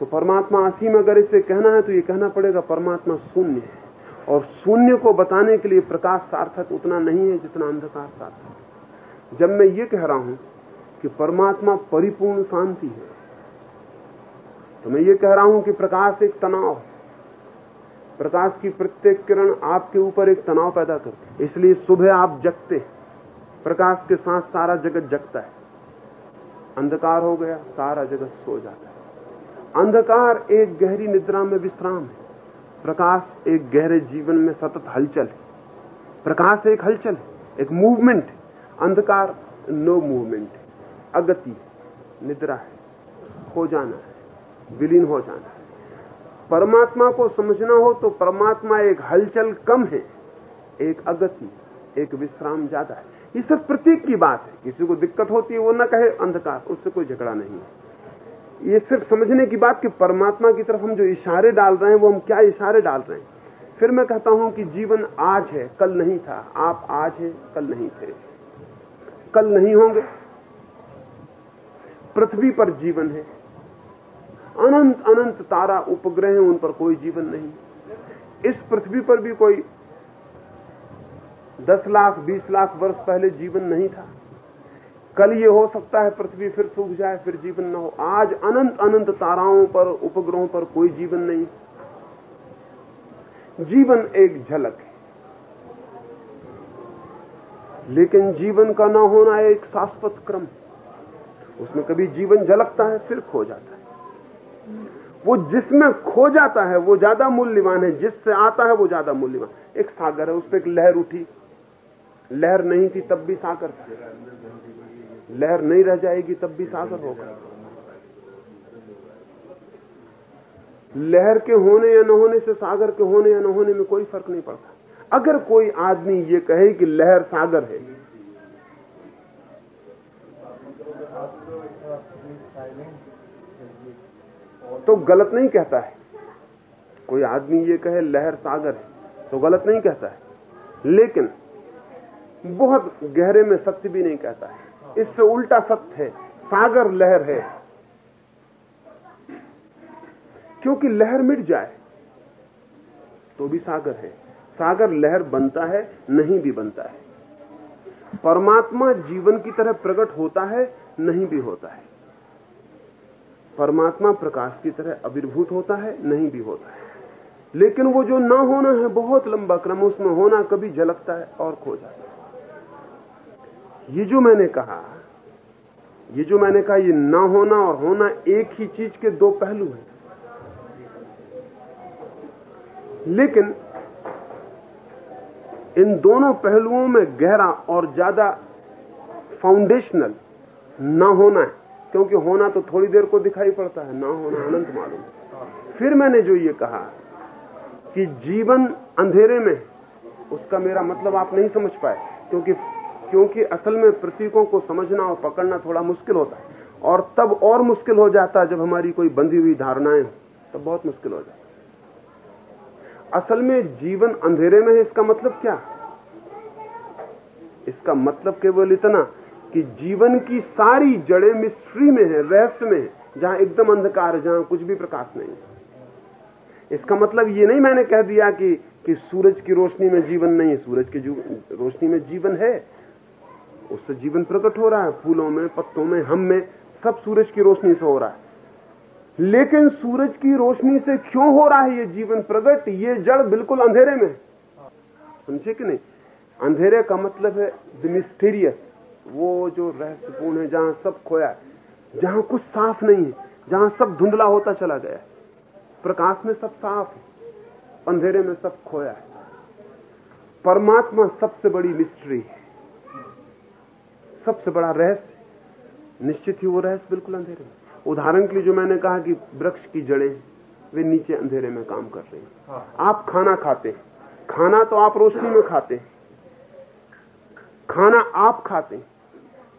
तो परमात्मा असीम अगर इसे कहना है तो ये कहना पड़ेगा, परमात्मा शून्य है। और शून्य को बताने के लिए प्रकाश सार्थक उतना नहीं है जितना अंधकार सार्थक जब मैं ये कह रहा हूँ कि परमात्मा परिपूर्ण शांति है तो मैं ये कह रहा हूँ कि प्रकाश एक तनाव प्रकाश की प्रत्येक किरण आपके ऊपर एक तनाव पैदा करती है। इसलिए सुबह आप जगते प्रकाश के साथ सारा जगत जगता है। अंधकार हो गया, सारा जगत सो जाता है। अंधकार एक गहरी निद्रा में विश्राम है। प्रकाश एक गहरे जीवन में सतत हलचल है। प्रकाश एक हलचल है, एक मूवमेंट है। अंधकार नो मूवमेंट है। अगति निद्रा है, हो जाना है, विलीन हो जाना है। परमात्मा को समझना हो तो परमात्मा एक हलचल कम है। एक अगति, एक विश्राम ज़्यादा है। ये सब प्रतीक की बात है। किसी को दिक्कत होती है, वो ना कहे अंधकार, उससे कोई झगड़ा नहीं है। ये सिर्फ़ समझने की बात कि परमात्मा की तरफ़ हम जो इशारे डाल रहे हैं, वो हम क्या इशारे डाल रहे हैं? फिर मैं कहता हूँ कि जीवन आज है, कल नहीं था। आप आज है, कल नहीं थे। कल नहीं होंगे। पृथ्वी पर जीवन है। अनंत अनंत तारा उपग्रह हैं, उन पर कोई जीवन नहीं। इस पृथ्वी पर भी कोई दस लाख, बीस लाख वर्ष पहले जीवन नहीं था। कल ये हो सकता है पृथ्वी फिर सूख जाए, फिर जीवन न हो। आज अनंत अनंत ताराओं पर, उपग्रहों पर कोई जीवन नहीं। जीवन एक झलक है। लेकिन जीवन का न होना एक शाश्वत क्रम। उसमें कभी जीवन झलकता है, फिर खो जाता है। वो जिसमें खो जाता है, वो ज़्यादा मूल्यवान है। जिससे आता है, वो ज़्यादा मूल्यवान। एक सागर है, उस पर एक लहर उठी। लहर नहीं थी, तब भी सागर था। लहर नहीं रह जाएगी, तब भी सागर होगा लहर के होने या न होने से सागर के होने या न होने में कोई फ़र्क नहीं पड़ता। अगर कोई आदमी ये कहे कि लहर सागर है तो गलत नहीं कहता है। कोई आदमी ये कहे लहर सागर है तो गलत नहीं कहता है। लेकिन बहुत गहरे में सत्य भी नहीं कहता है। इससे उल्टा सत्य है। सागर लहर है। क्योंकि लहर मिट जाए तो भी सागर है। सागर लहर बनता है, नहीं भी बनता है। परमात्मा जीवन की तरह प्रकट होता है, नहीं भी होता है। परमात्मा प्रकाश की तरह अविर्भूत होता है, नहीं भी होता है। लेकिन वो जो ना होना है, बहुत लंबा क्रम, उसमें होना कभी झलकता है और खो जाता है। ये जो मैंने कहा, ये जो मैंने कहा, ये ना होना और होना एक ही चीज़ के दो पहलू हैं। लेकिन इन दोनों पहलुओं में गहरा और ज़्यादा फाउंडेशनल ना होना है, क्योंकि होना तो थोड़ी देर को दिखाई पड़ता है, ना होना अनंत मालूम। फिर मैंने जो ये कहा कि जीवन अंधेरे में, उसका मेरा मतलब आप नहीं समझ पाए, क्योंकि क्योंकि असल में प्रतीकों को समझना और पकड़ना थोड़ा मुश्किल होता है। और तब और मुश्किल हो जाता है जब हमारी कोई बंधी हुई धारणाएँ तब बहुत मुश्किल हो जाता है। असल में जीवन अंधेरे में है, इसका मतलब क्या? इसका मतलब केवल इतना कि जीवन की सारी जड़ें मिस्ट्री में है, रहस्य में है, जहाँ एकदम अंधकार है, जहाँ कुछ भी प्रकाश नहीं इसका मतलब ये नहीं मैंने कह दिया कि कि सूरज की रोशनी में जीवन नहीं है, सूरज की रोशनी में जीवन है। उससे जीवन प्रकट हो रहा है, फूलों में, पत्तों में, हम में, सब सूरज की रोशनी से हो रहा है। लेकिन सूरज की रोशनी से क्यों हो रहा है ये जीवन प्रकट ये जड़ बिल्कुल अंधेरे में समझे कि नहीं? अंधेरे का मतलब है द मिस्टीरियस वो जो रहस्यपूर्ण है, जहाँ सब खोया है, जहाँ कुछ साफ़ नहीं है, जहाँ सब धुंधला होता चला गया प्रकाश में सब साफ़ है, अंधेरे में सब खोया है। परमात्मा सबसे बड़ी मिस्ट्री है। सबसे बड़ा रहस्य निश्चित ही वो रहस्य बिल्कुल अंधेरे में। उदाहरण के लिए जो मैंने कहा कि वृक्ष की जड़ें वे नीचे अंधेरे में काम कर रही हैं। हाँ। आप खाना खाते हैं। खाना तो आप रोशनी में खाते हैं। खाना आप खाते हैं।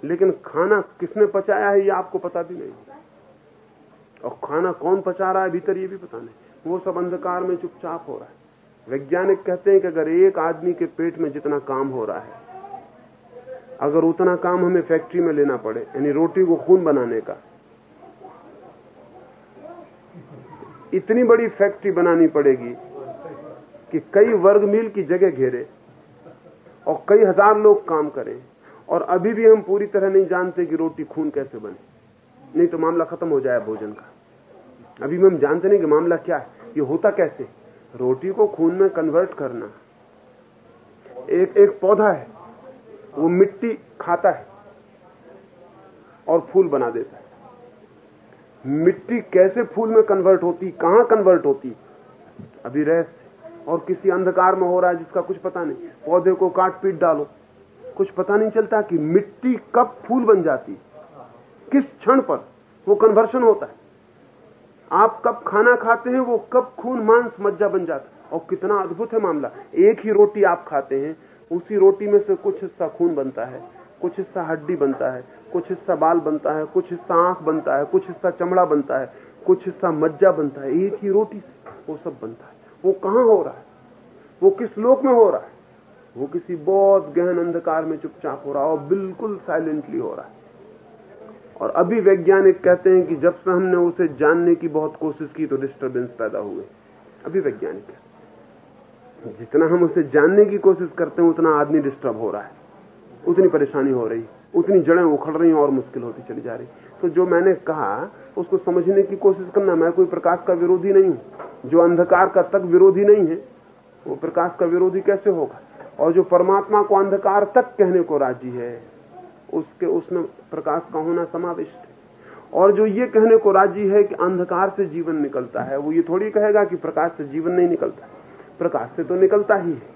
लेकिन खाना किसने पचाया है ये आपको पता भी नहीं। और खाना कौन पचा रहा है भीतर ये भी पता नहीं। वो सब अंधकार में चुपचाप हो रहा है। वैज्ञानिक कहते हैं कि अगर एक आदमी के पेट में जितना काम हो रहा है अगर उतना काम हमें फैक्ट्री में लेना पड़े, यानी रोटी को खून बनाने का, इतनी बड़ी फैक्ट्री बनानी पड़ेगी कि कई वर्ग मील की जगह घेरे और कई हज़ार लोग काम करें। और अभी भी हम पूरी तरह नहीं जानते कि रोटी खून कैसे बने। नहीं तो मामला खत्म हो जाए भोजन का। अभी भी हम जानते नहीं कि मामला क्या है। ये होता कैसे? रोटी को खून में कन्वर्ट करना। एक एक पौधा है। वो मिट्टी खाता है और फूल बना देता है। मिट्टी कैसे फूल में कन्वर्ट होती, कहाँ कन्वर्ट होती? अभी रहस्य और किसी अंधकार में हो रहा है जिसका कुछ पता नहीं। पौधे को काट पीट डालो। कुछ पता नहीं चलता कि मिट्टी कब फूल बन जाती। किस क्षण पर वो कन्वर्शन होता है। आप कब खाना खाते हैं, वो कब खून, मांस, मज्जा बन जाता है। और कितना अद्भुत है मामला। एक ही रोटी आप खाते हैं उसी रोटी में से कुछ हिस्सा खून बनता है, कुछ हिस्सा हड्डी बनता है, कुछ हिस्सा बाल बनता है, कुछ हिस्सा आँख बनता है, कुछ हिस्सा चमड़ा बनता है, कुछ हिस्सा मज्जा बनता है, एक ही रोटी से वो सब बनता है। वो कहाँ हो रहा है? वो किस लोक में हो रहा है? वो किसी बहुत गहन अंधकार में चुपचाप हो रहा है और बिल्कुल साइलेंटली हो रहा है। और अभी वैज्ञानिक कहते हैं कि जब से हमने उसे जानने की बहुत कोशिश की तो डिस्टर्बेंस पैदा हुए। अभी वैज्ञानिक जितना हम उसे जानने की कोशिश करते हैं, उतना आदमी डिस्टर्ब हो रहा है। उतनी परेशानी हो रही, उतनी जड़ें उखड़ रही और मुश्किल होती चली जा रही। तो जो मैंने कहा, उसको समझने की कोशिश करना, मैं कोई प्रकाश का विरोधी नहीं हूँ। जो अंधकार का तक विरोधी नहीं है, वो प्रकाश का विरोधी कैसे होगा? और जो परमात्मा को अंधकार तक कहने को राज़ी है, उसके, उसमें प्रकाश का होना समाविष्ट है। और जो ये कहने को राज़ी है कि अंधकार से जीवन निकलता है, वो ये थोड़ी कहेगा कि प्रकाश से जीवन नहीं निकलता। प्रकाश से तो निकलता ही है।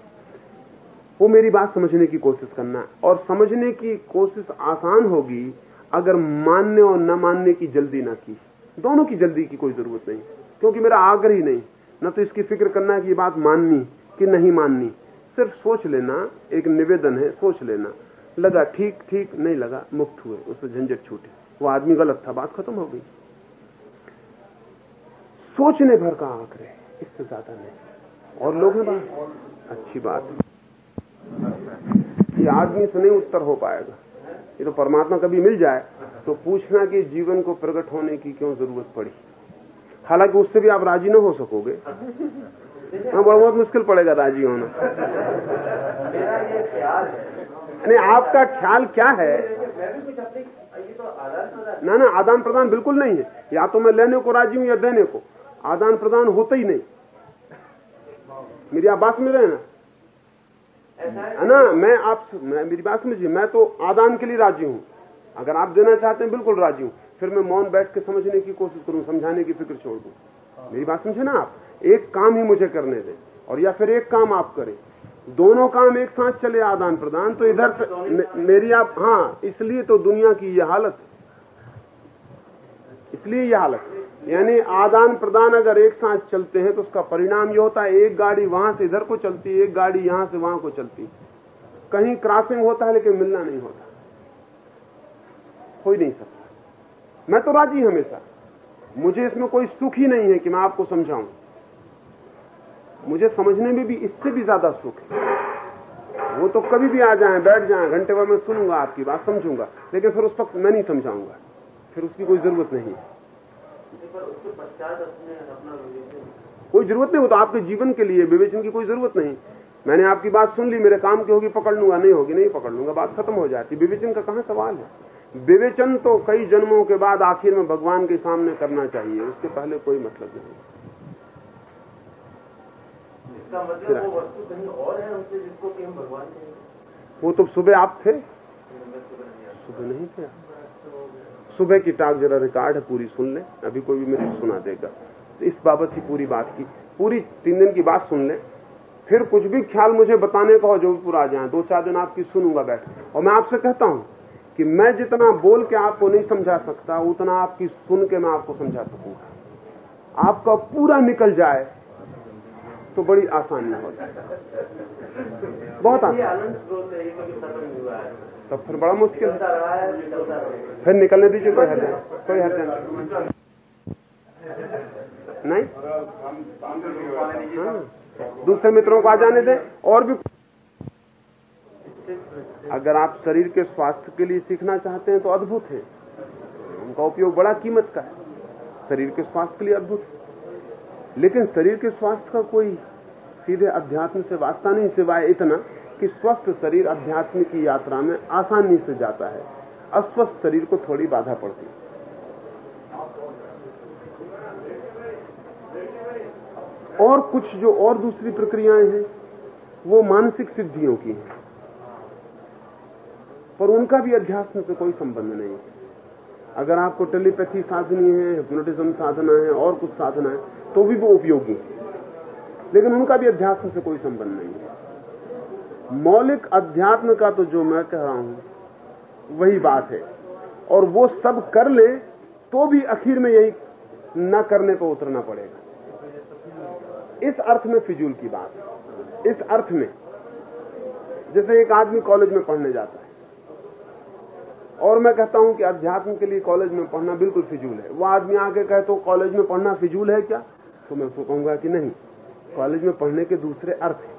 वो मेरी बात समझने की कोशिश करना और समझने की कोशिश आसान होगी अगर मानने और न मानने की जल्दी ना की। दोनों की जल्दी की कोई ज़रूरत नहीं। क्योंकि मेरा आग्रह ही नहीं। न तो इसकी फ़िक्र करना है कि ये बात माननी कि नहीं माननी। सिर्फ़ सोच लेना, एक निवेदन है, सोच लेना। लगा, ठीक ठीक, नहीं लगा, मुक्त हुए। उससे झंझट छूटे। वो आदमी गलत था, बात खत्म हो गई। सोचने भर का आग्रह, इससे ज़्यादा नहीं। और लोग बात अच्छी बात है। ये आदमी से नहीं उत्तर हो पाएगा। ये तो परमात्मा कभी मिल जाए तो पूछना कि जीवन को प्रकट होने की क्यों ज़रूरत पड़ी। हालाँकि उससे भी आप राज़ी न हो सकोगे। हाँ बड़ा बहुत मुश्किल पड़ेगा राज़ी होना। नहीं आपका ख्याल क्या है? ना ना आदान प्रदान बिल्कुल नहीं है। या तो मैं लेने को राज़ी हूँ या देने को। आदान प्रदान होता ही नहीं। मेरी आप बात समझ रहे हैं ना? ना? मैं आप मैं मेरी बात समझिए। मैं तो आदान के लिए राज़ी हूँ। अगर आप देना चाहते हैं बिल्कुल राज़ी हूँ। फिर मैं मौन बैठ के समझने की कोशिश करूँ समझाने की फ़िक्र छोड़ दूँ। मेरी बात समझे ना आप? एक काम ही मुझे करने दें और या फिर एक काम आप करें। दोनों काम एक साथ चले आदान प्रदान। तो इधर से मेरी आप हाँ इसलिए तो दुनिया की यह हालत। इसलिए यह हालत। यानी आदान प्रदान अगर एक साथ चलते हैं तो उसका परिणाम यह होता है, एक गाड़ी वहाँ से इधर को चलती है एक गाड़ी यहाँ से वहाँ को चलती। कहीं क्रॉसिंग होता है लेकिन मिलना नहीं होता। हो ही नहीं सकता। मैं तो राज़ी हमेशा। मुझे इसमें कोई सुख ही नहीं है कि मैं आपको समझाऊं। मुझे समझने में भी इससे भी ज़्यादा सुख है। वो तो कभी भी आ जाए, बैठ जाए, घंटे भर में सुनूँगा आपकी बात, समझूँगा। लेकिन फिर उस वक्त मैं नहीं समझाऊँगा। फिर उसकी कोई ज़रूरत नहीं है। कोई ज़रूरत नहीं हो तो आपके जीवन के लिए विवेचन की कोई ज़रूरत नहीं। मैंने आपकी बात सुन ली मेरे काम की होगी पकड़ लूँगा नहीं होगी नहीं पकड़ लूँगा बात खत्म हो जाती। विवेचन का कहाँ सवाल है? विवेचन तो कई जन्मों के बाद आखिर में भगवान के सामने करना चाहिए उसके पहले कोई मतलब नहीं। इसका मतलब वो वस्तु कहीं और है हमसे जिसको कि हम भगवान वो तो सुबह आप थे। सुबह नहीं थे सुबह की टाक जरा रिकॉर्ड है, पूरी सुन ले। अभी कोई भी मेरे सुना देगा। तो इस बाबत ही पूरी बात की। पूरी तीन दिन की बात सुन ले। फिर कुछ भी ख्याल मुझे बताने का हो, जो भी पूरा आ जाए, दो चार दिन आपकी सुनूँगा बैठ और मैं आपसे कहता हूँ कि मैं जितना बोल के आपको नहीं समझा सकता, उतना आपकी सुन के मैं आपको समझा सकूँगा। आपका पूरा निकल जाए तो बड़ी आसानी हो जाए। बहुत आसान। तब फिर बड़ा मुश्किल है। फिर निकलने दीजिए, कोई हर्ज कोई हर्ज नहीं? हाँ। दूसरे मित्रों को आ जाने दें, और भी अगर आप शरीर के स्वास्थ्य के लिए सीखना चाहते हैं तो अद्भुत है। उनका उपयोग बड़ा कीमत का है। शरीर के स्वास्थ्य के लिए अद्भुत है। लेकिन शरीर के स्वास्थ्य का कोई सीधे अध्यात्म से वास्ता नहीं सिवाय इतना कि स्वस्थ शरीर अध्यात्म की यात्रा में आसानी से जाता है। अस्वस्थ शरीर को थोड़ी बाधा पड़ती है। और कुछ जो और दूसरी प्रक्रियाएँ हैं, वो मानसिक सिद्धियों की हैं। पर उनका भी अध्यात्म से कोई संबंध नहीं है। अगर आपको टेलीपैथी साधनी है हिप्नोटिज्म साधना है, और कुछ साधना है तो भी वो उपयोगी है। लेकिन उनका भी अध्यात्म से कोई संबंध नहीं है। मौलिक अध्यात्म का तो जो मैं कह रहा हूँ, वही बात है। और वो सब कर ले तो भी आखिर में यही न करने पर उतरना पड़ेगा। इस अर्थ में फिजूल की बात इस अर्थ में, जैसे एक आदमी कॉलेज में पढ़ने जाता है। और मैं कहता हूँ कि अध्यात्म के लिए कॉलेज में पढ़ना बिल्कुल फिजूल है। वो आदमी आके कहे तो कॉलेज में पढ़ना फिजूल है क्या? तो मैं उसको कहूँगा कि नहीं, कॉलेज में पढ़ने के दूसरे अर्थ है।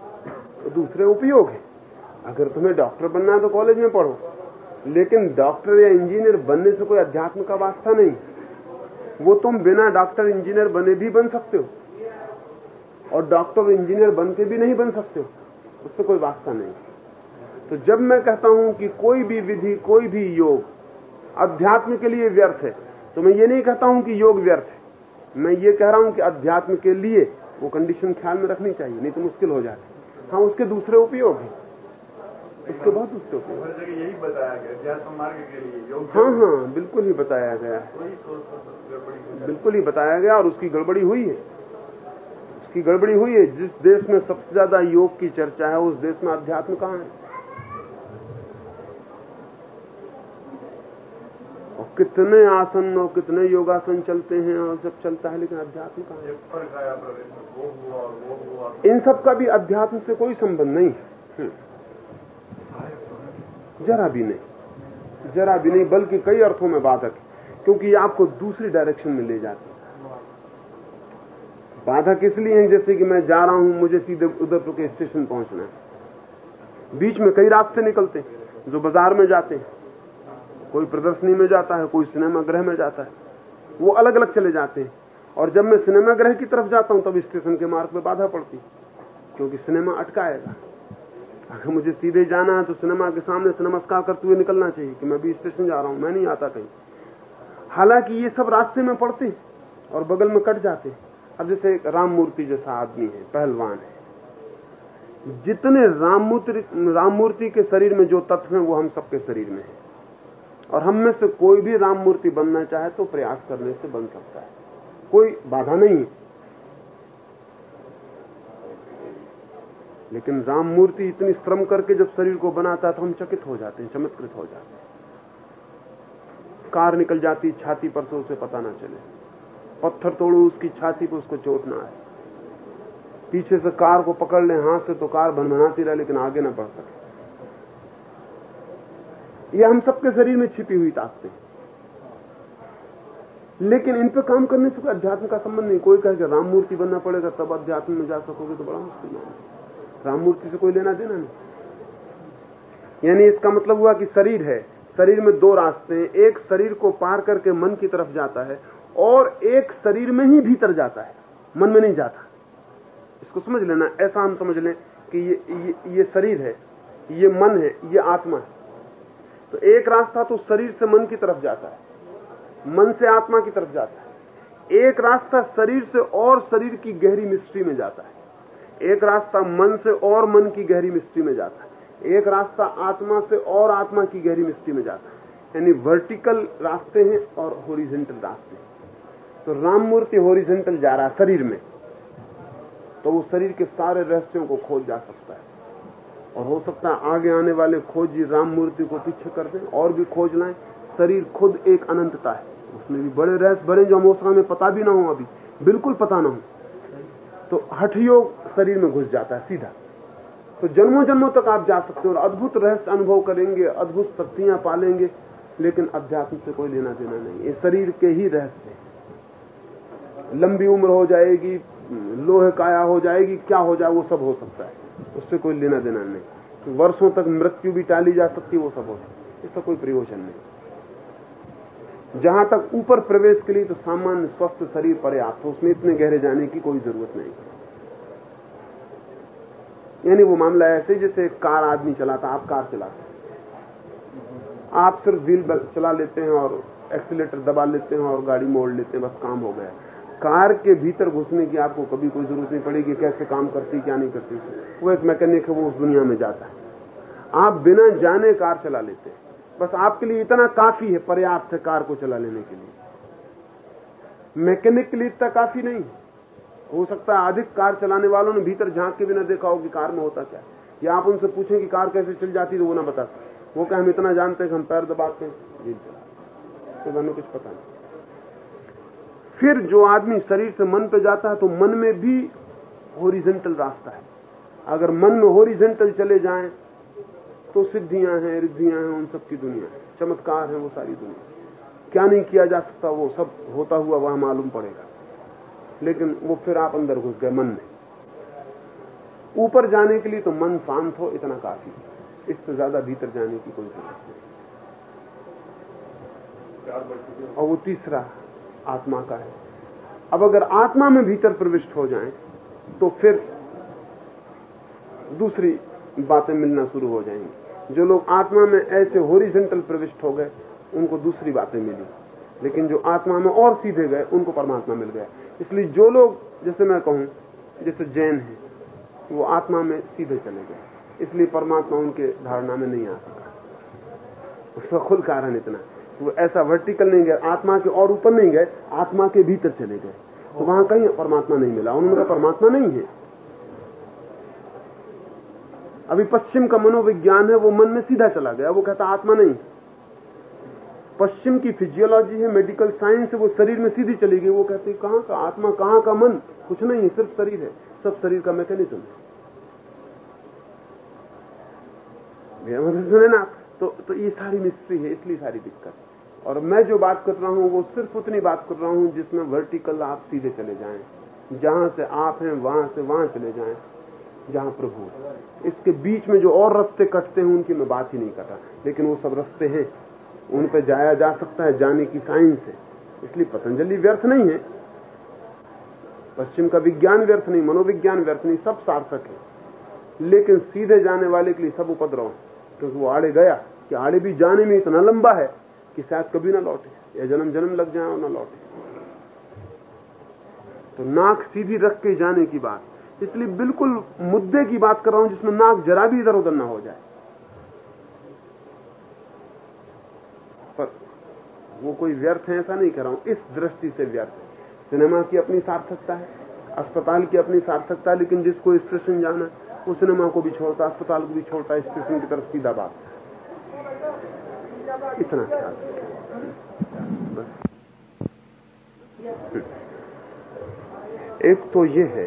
दूसरे उपयोग है। अगर तुम्हें डॉक्टर बनना है तो कॉलेज में पढ़ो। लेकिन डॉक्टर या इंजीनियर बनने से कोई अध्यात्म का वास्ता नहीं। वो तुम बिना डॉक्टर इंजीनियर बने भी बन सकते हो। और डॉक्टर इंजीनियर बन के भी नहीं बन सकते हो। उससे कोई वास्ता नहीं। तो जब मैं कहता हूँ कि कोई भी विधि, कोई भी योग अध्यात्म के लिए व्यर्थ है तो मैं ये नहीं कहता हूँ कि योग व्यर्थ है। मैं ये कह रहा हूँ कि अध्यात्म के लिए वो कंडीशन ख्याल में रखनी चाहिए, नहीं तो मुश्किल हो जाती। हाँ उसके दूसरे उपयोग हैं। उसके बहुत उसके उपयोग यही बताया गया अध्यात्म मार्ग के लिए हाँ हाँ बिल्कुल ही बताया गया। हो बिल्कुल ही बताया गया और उसकी गड़बड़ी हुई है। उसकी गड़बड़ी हुई है। जिस देश में सबसे ज़्यादा योग की चर्चा है उस देश में अध्यात्म कहाँ है? और कितने आसन और कितने योगासन चलते हैं और सब चलता है लेकिन अध्यात्म हुआ इन सब का भी अध्यात्म से कोई संबंध नहीं है। जरा भी नहीं। जरा भी नहीं बल्कि कई अर्थों में बाधक है क्योंकि ये आपको दूसरी डायरेक्शन में ले जाती है। बाधक इसलिए है जैसे कि मैं जा रहा हूँ मुझे सीधे उदयपुर के स्टेशन पहुँचना है। बीच में कई रास्ते निकलते हैं जो बाज़ार में जाते हैं। कोई प्रदर्शनी में जाता है, कोई सिनेमा गृह में जाता है। वो अलग अलग चले जाते हैं। और जब मैं सिनेमा गृह की तरफ़ जाता हूँ, तब स्टेशन के मार्ग में बाधा पड़ती क्योंकि सिनेमा अटकाएगा। अगर मुझे सीधे जाना है तो सिनेमा के सामने से नमस्कार करते हुए निकलना चाहिए कि मैं भी स्टेशन जा रहा हूँ, मैं नहीं आता कहीं। हालाँकि ये सब रास्ते में पड़ते और बगल में कट जाते अब जैसे राम मूर्ति जैसा आदमी है, पहलवान है। जितने राम मूर्ति के शरीर में जो तत्व हैं, वो हम सबके शरीर में है। और हम में से कोई भी राम मूर्ति बनना चाहे तो प्रयास करने से बन सकता है। कोई बाधा नहीं है। लेकिन राम मूर्ति इतनी श्रम करके जब शरीर को बनाता है तो हम चकित हो जाते हैं, चमत्कृत हो जाते हैं। कार निकल जाती छाती पर से उसे पता ना चले। पत्थर तोड़ो, उसकी छाती पर उसको चोट ना आए। पीछे से कार को पकड़ ले, हाथ से तो कार भनभनाती रहे, लेकिन आगे ना बढ़ सके। ये हम सबके शरीर में छिपी हुई ताकतें लेकिन इन पर काम करने से कोई अध्यात्म का संबंध नहीं। कोई कहे कि राम मूर्ति बनना पड़ेगा तब अध्यात्म में जा सकोगे तो बड़ा मुश्किल है। राम मूर्ति से कोई लेना देना नहीं। यानी इसका मतलब हुआ कि शरीर है। शरीर में दो रास्ते हैं। एक शरीर को पार करके मन की तरफ़ जाता है और एक शरीर में ही भीतर जाता है। मन में नहीं जाता। इसको समझ लेना। ऐसा हम समझ लें कि ये ये, ये शरीर है ये मन है ये आत्मा है। तो एक रास्ता तो शरीर से मन की तरफ़ जाता है, मन से आत्मा की तरफ़ जाता है। एक रास्ता शरीर से और शरीर की गहरी मिस्ट्री में जाता है। एक रास्ता मन से और मन की गहरी मिस्ट्री में जाता है। एक रास्ता आत्मा से और आत्मा की गहरी मिस्ट्री में जाता है। यानी वर्टिकल रास्ते हैं और होरिजेंटल रास्ते हैं। तो राम मूर्ति होरिजेंटल जा रहा है शरीर में तो वो शरीर के सारे रहस्यों को खोज जा सकता और हो सकता है आगे आने वाले खोजी राम मूर्ति को पीछे कर दें, और भी खोज लाएँ। शरीर खुद एक अनंतता है। उसमें भी बड़े रहस्य बड़े जो हम उस में पता भी ना हो अभी। बिल्कुल पता ना हो। तो हठ योग शरीर में घुस जाता है, सीधा। तो जन्मों जन्मों तक आप जा सकते हो और अद्भुत रहस्य अनुभव करेंगे, अद्भुत शक्तियाँ पालेंगे, लेकिन अध्यात्म से कोई लेना देना नहीं। ये शरीर के ही रहस्य लंबी उम्र हो जाएगी, लोहे काया हो जाएगी, क्या हो जाए, वो सब हो सकता है। उससे कोई लेना देना नहीं। तो वर्षों तक मृत्यु भी टाली जा सकती वो सब है। इसका कोई प्रयोजन नहीं। जहाँ तक ऊपर प्रवेश के लिए तो सामान्य स्वस्थ शरीर पर्याप्त हो उसमें इतने गहरे जाने की कोई ज़रूरत नहीं। यानी वो मामला ऐसे जैसे कार आदमी चलाता आप कार चलाते आप सिर्फ़ व्हील चला लेते हैं और एक्सीटर दबा लेते हैं और गाड़ी मोड़ लेते हैं, बस काम हो गया। कार के भीतर घुसने की आपको कभी कोई ज़रूरत नहीं पड़ेगी, कैसे काम करती, क्या नहीं करती। वो एक मैकेनिक है, वो उस दुनिया में जाता है। आप बिना जाने कार चला लेते हैं। बस आपके लिए इतना काफ़ी है, पर्याप्त है कार को चला लेने के लिए। मैकेनिक के लिए इतना काफ़ी नहीं। हो सकता है अधिक कार चलाने वालों ने भीतर झाँक के बिना देखा हो कि कार में होता क्या या आप उनसे पूछें कि कार कैसे चल जाती तो वो ना बता वो क्या हम इतना जानते हैं कि हम पैर दबाते हैं जी तो हमें कुछ पता नहीं। फिर जो आदमी शरीर से मन पे जाता है तो मन में भी होरिजेंटल रास्ता है। अगर मन में होरिजेंटल चले जाएँ तो सिद्धियाँ हैं, रिद्धियाँ हैं, उन सब की दुनिया चमत्कार है वो सारी दुनिया। क्या नहीं किया जा सकता, वो सब होता हुआ वहाँ मालूम पड़ेगा। लेकिन वो फिर आप अंदर घुस गए मन में। ऊपर जाने के लिए तो मन शांत हो, इतना काफ़ी। इससे ज़्यादा भीतर जाने की कोई ज़रूरत नहीं। और वो तीसरा आत्मा का है। अब अगर आत्मा में भीतर प्रविष्ट हो जाएँ तो फिर दूसरी बातें मिलना शुरू हो जाएँगी। जो लोग आत्मा में ऐसे होरिजेंटल प्रविष्ट हो गए, उनको दूसरी बातें मिली। लेकिन जो आत्मा में और सीधे गए, उनको परमात्मा मिल गया। इसलिए जो लोग, जैसे मैं कहूँ, जैसे जैन है, वो आत्मा में सीधे चले गए। इसलिए परमात्मा उनके धारणा में नहीं आ सका। उसका खुद कारण इतना। वो ऐसा वर्टिकल नहीं गए आत्मा के और ऊपर नहीं गए, आत्मा के भीतर चले गए। तो वहाँ कहीं परमात्मा नहीं मिला। उन्होंने कहा, परमात्मा नहीं है। अभी पश्चिम का मनोविज्ञान है, वो मन में सीधा चला गया। वो कहता, आत्मा नहीं। पश्चिम की फिजियोलॉजी है मेडिकल साइंस है, वो शरीर में सीधी चली गई। वो कहते, कहाँ का आत्मा, कहाँ का मन? कुछ नहीं है, सिर्फ़ शरीर है। सब शरीर का मैकेनिज्म है। सुने ना तो तो ये सारी मिस्ट्री है, इसलिए सारी दिक्कत। और मैं जो बात कर रहा हूँ वो सिर्फ़ उतनी बात कर रहा हूँ जिसमें वर्टिकल आप सीधे चले जाएँ। जहाँ से आप हैं, वहाँ से वहाँ चले जाएँ, जहाँ प्रभु इसके बीच में जो और रास्ते कटते हैं, उनकी मैं बात ही नहीं कर रहा। लेकिन वो सब रास्ते हैं। उन पर जाया जा सकता है, जाने की साइंस है। इसलिए पतंजलि व्यर्थ नहीं है। पश्चिम का विज्ञान व्यर्थ नहीं, मनोविज्ञान व्यर्थ नहीं, सब सार्थक है। लेकिन सीधे जाने वाले के लिए सब उपद्रव क्योंकि वो आड़े गया। कि आड़े भी जाने में इतना लंबा है। कि शायद कभी ना लौटे। या जन्म जन्म लग जाए और ना लौटे। तो नाक सीधी रख के जाने की बात। इसलिए बिल्कुल मुद्दे की बात कर रहा हूँ, जिसमें नाक जरा भी इधर उधर ना हो जाए। पर वो कोई व्यर्थ है, ऐसा नहीं कर रहा हूँ। इस दृष्टि से व्यर्थ है। सिनेमा की अपनी सार्थकता है। अस्पताल की अपनी सार्थकता लेकिन जिसको स्टेशन जाना वो सिनेमा को भी छोड़ता, अस्पताल को भी छोड़ता स्टेशन की तरफ़ सीधा बात। इतना ख्याल एक तो ये है,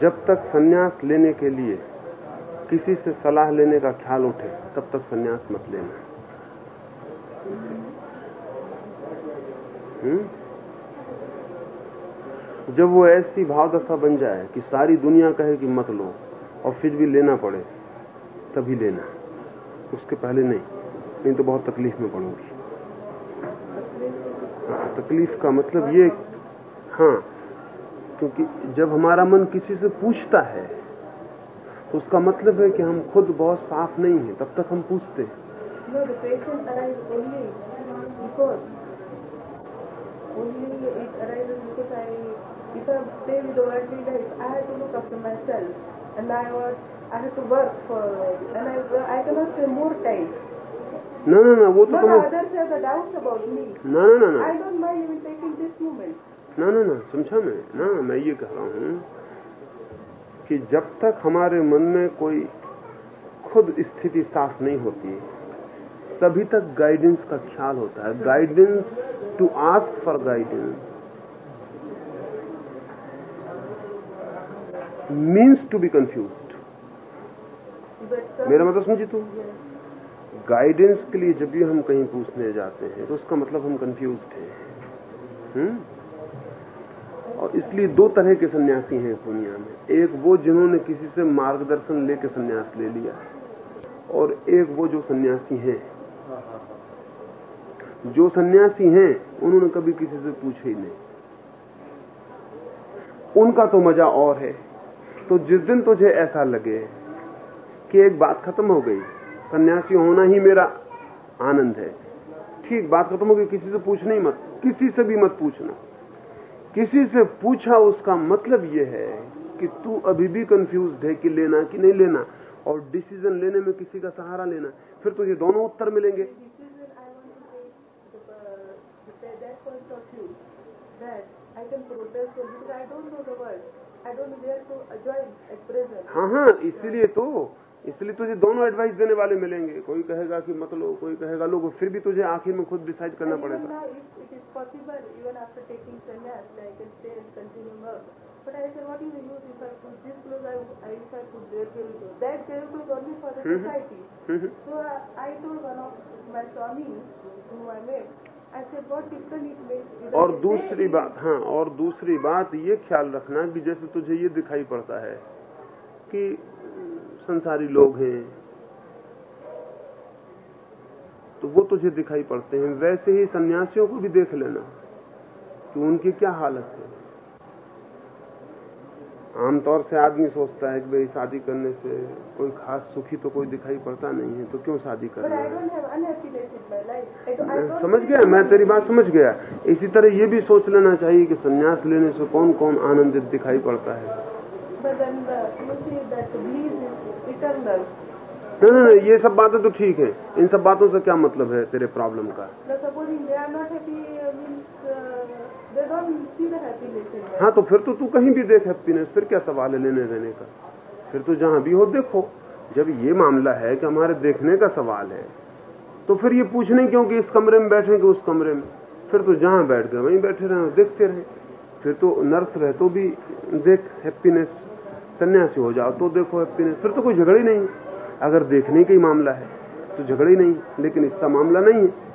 जब तक सन्यास लेने के लिए किसी से सलाह लेने का ख्याल उठे, तब तक सन्यास मत लेना। हुँ? जब वो ऐसी भाव दशा बन जाए कि सारी दुनिया कहे कि मत लो और फिर भी लेना पड़े, तभी लेना, उसके पहले नहीं। नहीं तो बहुत तकलीफ़ में पड़ूँगी तकलीफ़ का मतलब ये हाँ क्योंकि जब हमारा मन किसी से पूछता है तो उसका मतलब है कि हम खुद बहुत साफ़ नहीं है तब तक हम पूछते हैं I, have to work for, and I, I cannot spend more time. ना ना ना वो तो No, तुम्हें ना ना ना. ना ना ना समझा मैं ना मैं ये कह रहा हूँ कि जब तक हमारे मन में कोई खुद स्थिति साफ़ नहीं होती तभी तक गाइडेंस का ख्याल होता है। Guidance to ask for guidance means to be confuse मेरा मतलब समझी तू? गाइडेंस के लिए जब भी हम कहीं पूछने जाते हैं तो उसका मतलब हम कंफ्यूज हैं। हम्म? और इसलिए दो तरह के सन्यासी हैं दुनिया में। एक वो जिन्होंने किसी से मार्गदर्शन लेके सन्यास ले लिया, और एक वो जो सन्यासी हैं। जो सन्यासी हैं, उन्होंने कभी किसी से पूछा ही नहीं। उनका तो मज़ा और है। तो जिस दिन तुझे ऐसा लगे कि एक बात खत्म हो गई सन्यासी होना ही मेरा आनंद है। ठीक, बात खत्म होगी, किसी से पूछना ही मत, किसी से भी मत पूछना। किसी से पूछा उसका मतलब यह है कि तू अभी भी कंफ्यूज है कि लेना कि नहीं लेना, और डिसीज़न लेने में किसी का सहारा लेना। फिर तुझे दोनों उत्तर मिलेंगे। हाँ हाँ इसीलिए तो इसलिए तुझे दोनों एडवाइस देने वाले मिलेंगे। कोई कहेगा कि मत लो कोई कहेगा लोगो फिर भी तुझे आंखी में खुद डिसाइड करना पड़ेगा। mm-hmm. Mm-hmm. और दूसरी बात हाँ और दूसरी बात ये ख्याल रखना कि जैसे तुझे ये दिखाई पड़ता है कि संसारी लोग हैं तो वो तुझे दिखाई पड़ते हैं। वैसे ही सन्यासियों को भी देख लेना कि उनकी क्या हालत है। आमतौर से आदमी सोचता है कि भाई शादी करने से कोई खास सुखी तो कोई दिखाई पड़ता नहीं है तो क्यों शादी करना है? समझ गया, मैं तेरी बात समझ गया। इसी तरह ये भी सोच लेना चाहिए कि सन्यास लेने से कौन कौन आनंदित दिखाई पड़ता है। नहीं नहीं ये सब बातें तो ठीक है। इन सब बातों से क्या मतलब है तेरे प्रॉब्लम का? uh. हाँ तो फिर तो तू कहीं भी देख हैप्पीनेस फिर क्या सवाल है लेने देने का? फिर तो जहाँ भी हो देखो। जब ये मामला है कि हमारे देखने का सवाल है तो फिर ये पूछने क्यों कि इस कमरे में बैठे कि उस कमरे में? फिर तो जहाँ बैठ गए वहीं बैठे रहे देखते रहे। फिर तो नर्स रहे तो भी देख हैप्पीनेस सन्यासी हो जाओ तो देखो हैप्पीनेस फिर तो कोई झगड़ा ही नहीं। अगर देखने का ही मामला है तो झगड़ा ही नहीं। लेकिन इसका मामला नहीं है।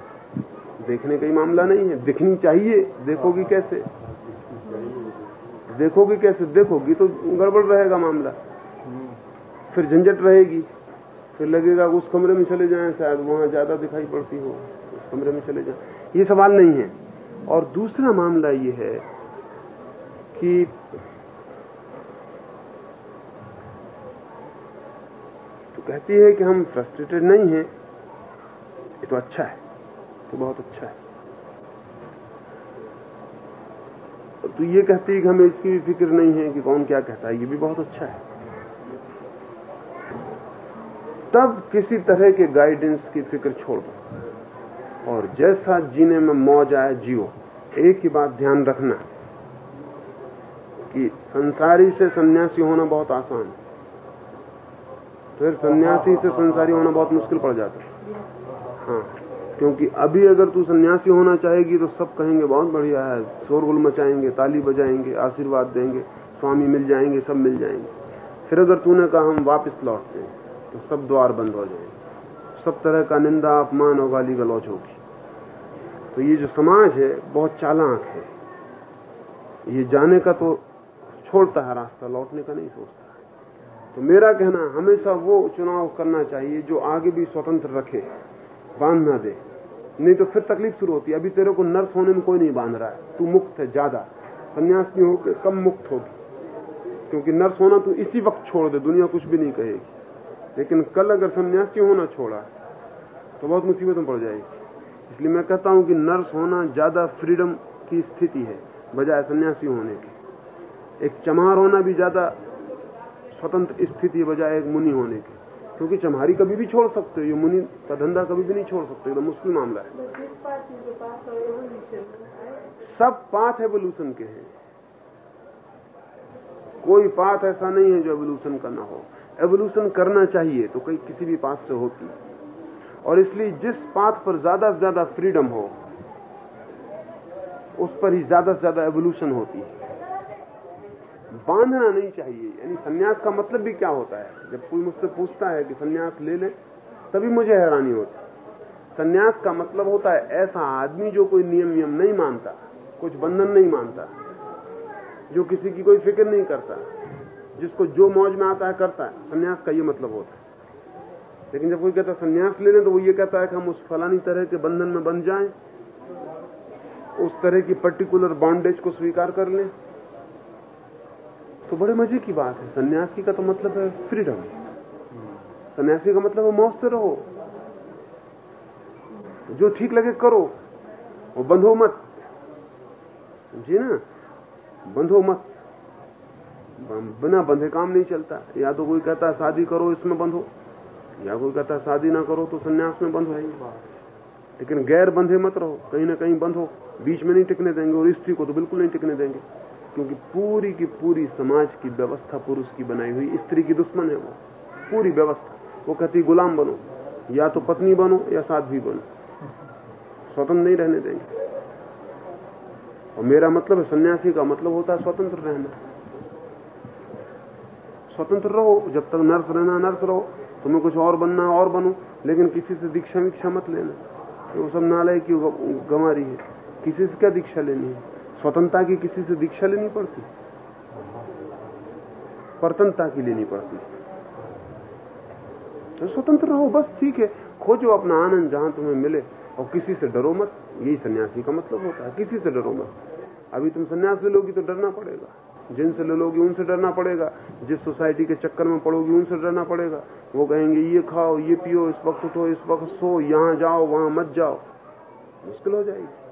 देखने का ही मामला नहीं है। दिखनी चाहिए। देखोगी कैसे? देखोगी कैसे? देखोगी तो गड़बड़ रहेगा मामला। फिर झंझट रहेगी। फिर लगेगा, उस कमरे में चले जाएँ, शायद वहाँ ज़्यादा दिखाई पड़ती हो। उस कमरे में चले जाएँ। ये सवाल नहीं है। और दूसरा मामला ये है कि कहती है कि हम फ्रस्ट्रेटेड नहीं हैं। ये तो अच्छा है तो बहुत अच्छा है। तू ये कहती है कि हमें इसकी भी फ़िक्र नहीं है कि कौन क्या कहता है, ये भी बहुत अच्छा है। तब किसी तरह के गाइडेंस की फ़िक्र छोड़ दो। और जैसा जीने में मौज आए, जियो। एक ही बात ध्यान रखना कि संसारी से सन्यासी होना बहुत आसान है। फिर सन्यासी से संसारी होना बहुत मुश्किल पड़ जाता है। हाँ क्योंकि अभी अगर तू सन्यासी होना चाहेगी तो सब कहेंगे, बहुत बढ़िया है, शोरगुल मचाएँगे, ताली बजाएँगे, आशीर्वाद देंगे, स्वामी मिल जाएँगे, सब मिल जाएँगे। फिर अगर तूने कहा, हम वापस लौटते हैं तो सब द्वार बंद हो जाएँगे। सब तरह का निंदा, अपमान और गाली गलौज होगी। तो ये जो समाज है, बहुत चालाक है। ये जाने का तो छोड़ता है रास्ता, लौटने का नहीं सोचता। तो मेरा कहना, हमेशा वो चुनाव करना चाहिए जो आगे भी स्वतंत्र रखे, बाँध ना दे। नहीं तो फिर तकलीफ़ शुरू होती है। अभी तेरे को नर्स होने में कोई नहीं बाँध रहा है। तू मुक्त है ज़्यादा। सन्यासी होकर कम मुक्त होगी? क्योंकि नर्स होना तू इसी वक्त छोड़ दे, दुनिया कुछ भी नहीं कहेगी। लेकिन कल अगर सन्यासी होना छोड़ा तो बहुत मुसीबत में पड़ जाएगी। इसलिए मैं कहता हूँ कि नर्स होना ज़्यादा फ्रीडम की स्थिति है, बजाय सन्यासी होने की। एक चमार होना भी ज़्यादा स्वतंत्र स्थिति बजाय एक मुनि होने की। क्योंकि चमहारी कभी भी छोड़ सकते हो, ये मुनि का धंधा कभी भी नहीं छोड़ सकते एकदम मुश्किल मामला है? सब पाथ एवोल्यूशन के हैं। कोई पाथ ऐसा नहीं है जो एवोल्यूशन का ना हो। एवोल्यूशन करना चाहिए तो कहीं किसी भी पाथ से होती। और इसलिए जिस पाथ पर ज़्यादा से ज़्यादा फ्रीडम हो, उस पर ही ज़्यादा से ज़्यादा एवोल्यूशन होती। है बांधना नहीं चाहिए। यानी सन्यास का मतलब भी क्या होता है? जब कोई मुझसे पूछता है कि सन्यास ले ले, तभी मुझे हैरानी होती सन्यास का मतलब होता है ऐसा आदमी जो कोई नियम नियम नहीं मानता, कुछ बंधन नहीं मानता, जो किसी की कोई फ़िक्र नहीं करता, जिसको जो मौज में आता है करता है। सन्यास का ये मतलब होता है। लेकिन जब कोई कहता सन्यास ले लें तो वो ये कहता है कि हम उस फलानी तरह के बंधन में बन जाएँ, उस तरह की पर्टिकुलर बॉन्डेज को स्वीकार कर लें। तो बड़े मज़े की बात है। सन्यासी का तो मतलब है फ्रीडम सन्यासी का मतलब है मौज से रहो। जो ठीक लगे करो, वो बंधो मत। जी ना? बंधो मत। बिना बंधे काम नहीं चलता। या तो कोई कहता है, शादी करो, इसमें बंधो। या कोई कहता है, शादी ना करो तो सन्यास में बंधो। है लेकिन गैर बंधे मत रहो। कहीं ना कहीं बंधो। बीच में नहीं टिकने देंगे और स्त्री को तो बिल्कुल नहीं टिकने देंगे। क्योंकि पूरी की पूरी समाज की व्यवस्था पुरुष की बनाई हुई, स्त्री की दुश्मन है वो। पूरी व्यवस्था। वो कहती, गुलाम बनो। या तो पत्नी बनो या साध्वी बनो। स्वतंत्र नहीं रहने देंगे। और मेरा मतलब है, सन्यासी का मतलब होता है स्वतंत्र रहना। स्वतंत्र रहो। जब तक नर्स रहना, नर्स रहो। तुम्हें कुछ और बनना, और बनो। लेकिन किसी से दीक्षा वीक्षा मत लेना। वो सब नालय की गंवारी है। किसी से क्या दीक्षा लेनी है? स्वतंत्रता की किसी से दीक्षा लेनी पड़ती? परतंत्रता की लेनी पड़ती। तो स्वतंत्र रहो, बस ठीक है। खोजो अपना आनंद जहाँ तुम्हें मिले, और किसी से डरो मत। यही सन्यासी का मतलब होता है, किसी से डरो मत। अभी तुम सन्यास ले लोगी तो डरना पड़ेगा। जिनसे ले लोगी उनसे डरना पड़ेगा। जिस सोसाइटी के चक्कर में पड़ोगी उनसे डरना पड़ेगा। वो कहेंगे, ये खाओ, ये पियो, इस वक्त उठो, इस वक्त सो, यहाँ जाओ, वहाँ मत जाओ। मुश्किल हो जाएगी।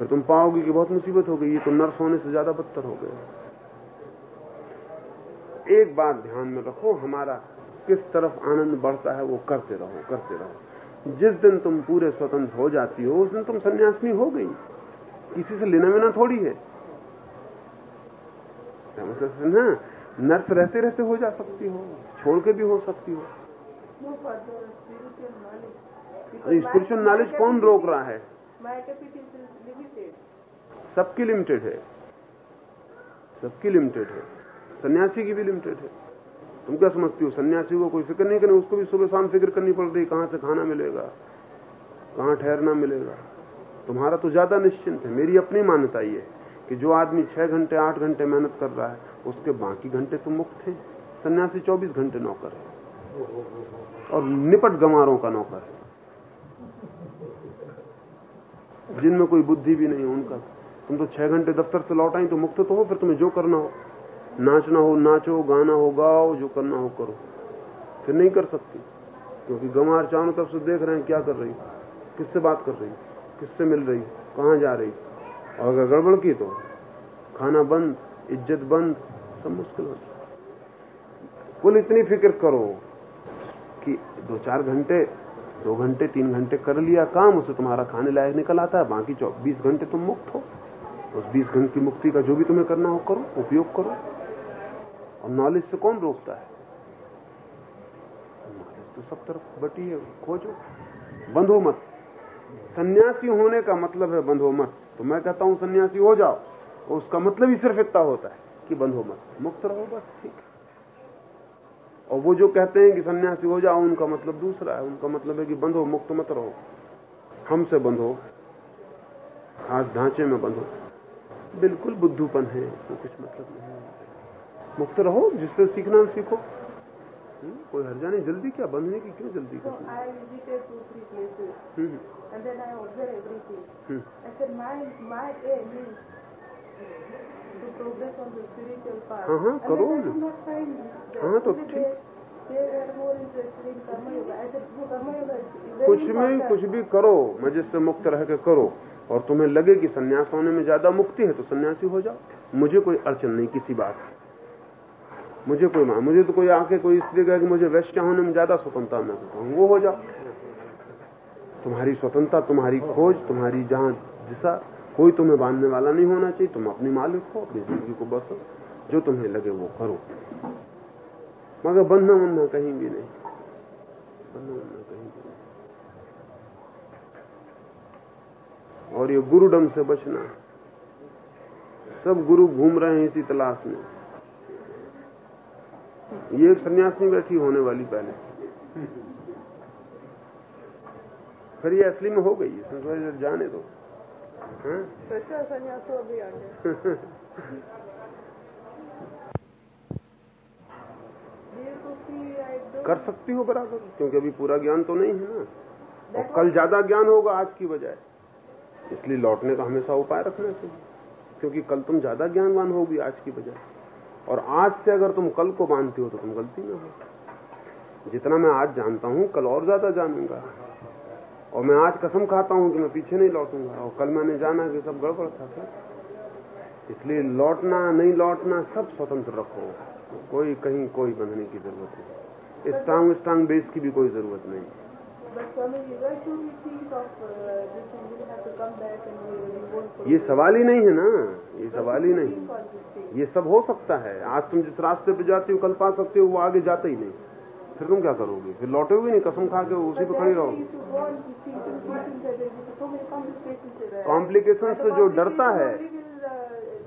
फिर तुम पाओगे कि बहुत मुसीबत हो गई ये तो नर्स होने से ज़्यादा बदतर हो गया एक बात ध्यान में रखो हमारा किस तरफ़ आनंद बढ़ता है वो करते रहो करते रहो। जिस दिन तुम पूरे स्वतंत्र हो जाती हो उस दिन तुम सन्यासनी हो गई। किसी से लेना मेना थोड़ी है। मतलब ना? नर्स रहते रहते हो जा सकती हो छोड़ के भी हो सकती हो। स्पिरिचुअल नॉलेज कौन रोक रहा है? सबकी लिमिटेड है। सबकी लिमिटेड है। सन्यासी की भी लिमिटेड है। तुम क्या समझती हो? सन्यासी को कोई फ़िक्र नहीं करनी, उसको भी सुबह शाम फ़िक्र करनी पड़ रही, कहाँ से खाना मिलेगा, कहाँ ठहरना मिलेगा। तुम्हारा तो ज़्यादा निश्चिंत है। मेरी अपनी मान्यता ये कि जो आदमी छह घंटे, आठ घंटे मेहनत कर रहा है, उसके बाकी घंटे तो मुक्त है। सन्यासी चौबीस घंटे नौकर है। और निपट गंवारों का नौकर है। जिनमें कोई बुद्धि भी नहीं, उनका। तुम तो छह घंटे दफ्तर से लौट आई तो मुक्त तो हो, फिर तुम्हें जो करना हो। नाचना हो, नाचो, गाना हो, गाओ, जो करना हो करो। फिर नहीं कर सकती, क्योंकि गंवार चारों तरफ़ से देख रहे हैं, क्या कर रही। किससे बात कर रही, किससे मिल रही, कहाँ जा रही। और अगर गड़बड़ की तो खाना बंद, इज़्ज़त बंद, सब मुश्किल हो कुल इतनी फ़िक्र करो कि दो चार घंटे दो घंटे, तीन घंटे कर लिया काम, उसे तुम्हारा खाने लायक निकल आता है, बाकी बीस घंटे तुम मुक्त हो। उस बीस घंटे की मुक्ति का जो भी तुम्हें करना हो करो, उपयोग करो। और नॉलेज से कौन रोकता है? नॉलेज तो सब तरफ़ बटी है, खोजो। बंधो मत। सन्यासी होने का मतलब है बंधो मत। तो मैं कहता हूँ, सन्यासी हो जाओ। तो उसका मतलब ही सिर्फ़ इतना होता है कि बंधो मत। मुक्त रहो बस, ठीक। और वो जो कहते हैं कि सन्यासी हो जाओ उनका मतलब दूसरा है। उनका मतलब है कि बंधो मुक्त मत रहो। हमसे बंधो खास ढांचे में बंधो। बिल्कुल बुद्धूपन है तो कुछ मतलब नहीं मुक्त रहो जिससे सीखना सीखो। कोई हर जाने जल्दी क्या? बंधने की क्यों जल्दी So हाँ, हाँ करो हाँ, हाँ तो ठीक। कुछ भी कुछ भी करो मैं जिससे मुक्त रह के करो। और तुम्हें लगे कि सन्यास होने में ज़्यादा मुक्ति है तो सन्यासी हो जाओ। मुझे कोई अड़चन नहीं किसी बात मुझे कोई मान मुझे तो कोई आँखें कोई इसलिए कहे कि मुझे वैश्य होने में ज़्यादा स्वतंत्रता मैं सकता हूँ। वो हो जाओ। तुम्हारी स्वतंत्रता तुम्हारी खोज तुम्हारी जहाँ दिशा कोई तुम्हें बांधने वाला नहीं होना चाहिए, तुम अपनी मालिक हो, अपनी ज़िंदगी को बसो, जो तुम्हें लगे वो करो। मगर बंधना बंधना कहीं भी नहीं। बंधना बंधना कहीं भी नहीं। और ये गुरुडम से बचना। सब गुरु घूम रहे हैं इसी तलाश में। ये एक सन्यासी बैठी होने वाली पहले। फिर ये असली में हो गई है जाने दो। अभी कर सकती हो बराबर, क्योंकि अभी पूरा ज्ञान तो नहीं है ना। और कल ज़्यादा ज्ञान होगा आज की बजाय। इसलिए लौटने का हमेशा उपाय रखना चाहिए, क्योंकि कल तुम ज़्यादा ज्ञानवान होगी आज की बजाय। और आज से अगर तुम कल को मानते हो तो तुम गलती में हो। जितना मैं आज जानता हूँ, कल और ज़्यादा जानूँगा। और मैं आज कसम खाता हूँ कि मैं पीछे नहीं लौटूँगा। और कल मैंने जाना कि सब गड़बड़ था सर इसलिए लौटना नहीं लौटना सब स्वतंत्र रखो। कोई कहीं कोई बंधने की ज़रूरत नहीं। स्ट्रांग स्ट्रांग बेस की भी कोई ज़रूरत नहीं। ये सवाल ही नहीं है ना। ये सवाल ही नहीं. ये सब हो सकता है। आज तुम जिस रास्ते पे जाते हो कल पा सकते हो वो आगे जाता ही नहीं। फिर तुम क्या करोगे? फिर लौटोगे नहीं, कसम खा के उसी पर खड़ी रहोगे कॉम्प्लीकेशन से जो डरता है,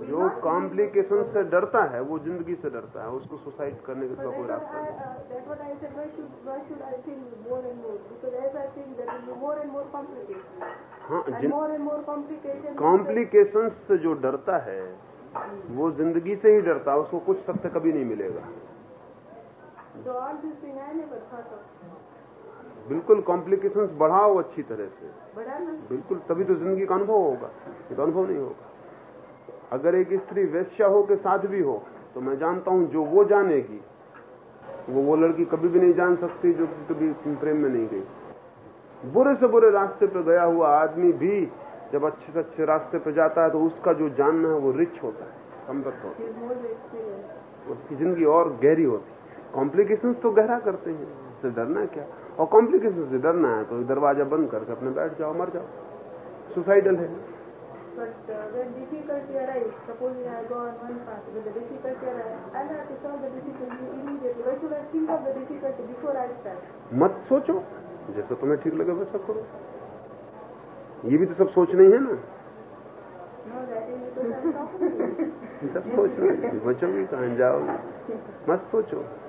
जो कॉम्प्लीकेशन से डरता है, वो ज़िंदगी से डरता है, उसको सुसाइड करने के कोई रास्ता नहीं। हाँ कॉम्प्लिकेशन से जो डरता है, वो ज़िंदगी से ही डरता है, उसको कुछ सबसे कभी नहीं मिलेगा। This thing I never thought बिल्कुल कॉम्प्लिकेशंस बढ़ाओ अच्छी तरह से। बिल्कुल तभी तो ज़िंदगी का अनुभव होगा। ये तो अनुभव नहीं होगा। अगर एक स्त्री वैश्या हो के साथ भी हो तो मैं जानता हूँ जो वो जानेगी वो वो लड़की कभी भी नहीं जान सकती जो कभी प्रेम में नहीं गई। बुरे से बुरे रास्ते पर गया हुआ आदमी भी जब अच्छे से अच्छे रास्ते पर जाता है तो उसका जो जानना है वो रिच होता है समृद्ध होता. है। उसकी ज़िंदगी और गहरी होती है। कॉम्प्लिकेशन तो गहरा करते हैं। उससे डरना क्या? और कॉम्प्लिकेशन से डरना है तो दरवाज़ा बंद करके अपने बैठ जाओ मर जाओ। सुसाइडल है। मत सोचो। जैसा तुम्हें ठीक लगे वैसा करो। ये भी तो सब सोच नहीं है ना। सब सोच नहीं बचोगी कहा? जाओ मत सोचो।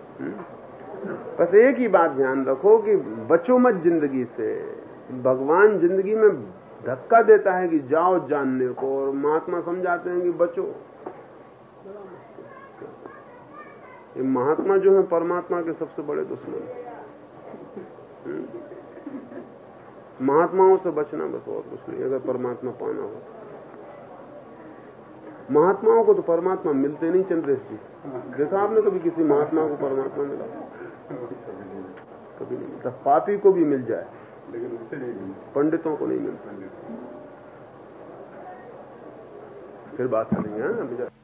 बस एक ही बात ध्यान रखो कि बचो मत ज़िंदगी से। भगवान ज़िंदगी में धक्का देता है कि जाओ जानने को और महात्मा समझाते हैं कि बचो। ये महात्मा जो है, परमात्मा के सबसे बड़े दुश्मन। हम्म? महात्माओं से बचना बस और कुछ नहीं, अगर परमात्मा पाना हो। महात्माओं को तो परमात्मा मिलते नहीं चंद्रेश जी। देखा आपने कभी किसी महात्मा को परमात्मा मिला? कभी नहीं। मिलता पापी को भी मिल जाए। लेकिन उससे नहीं मिलता। पंडितों को नहीं मिलता। फिर बात करेंगे हाँ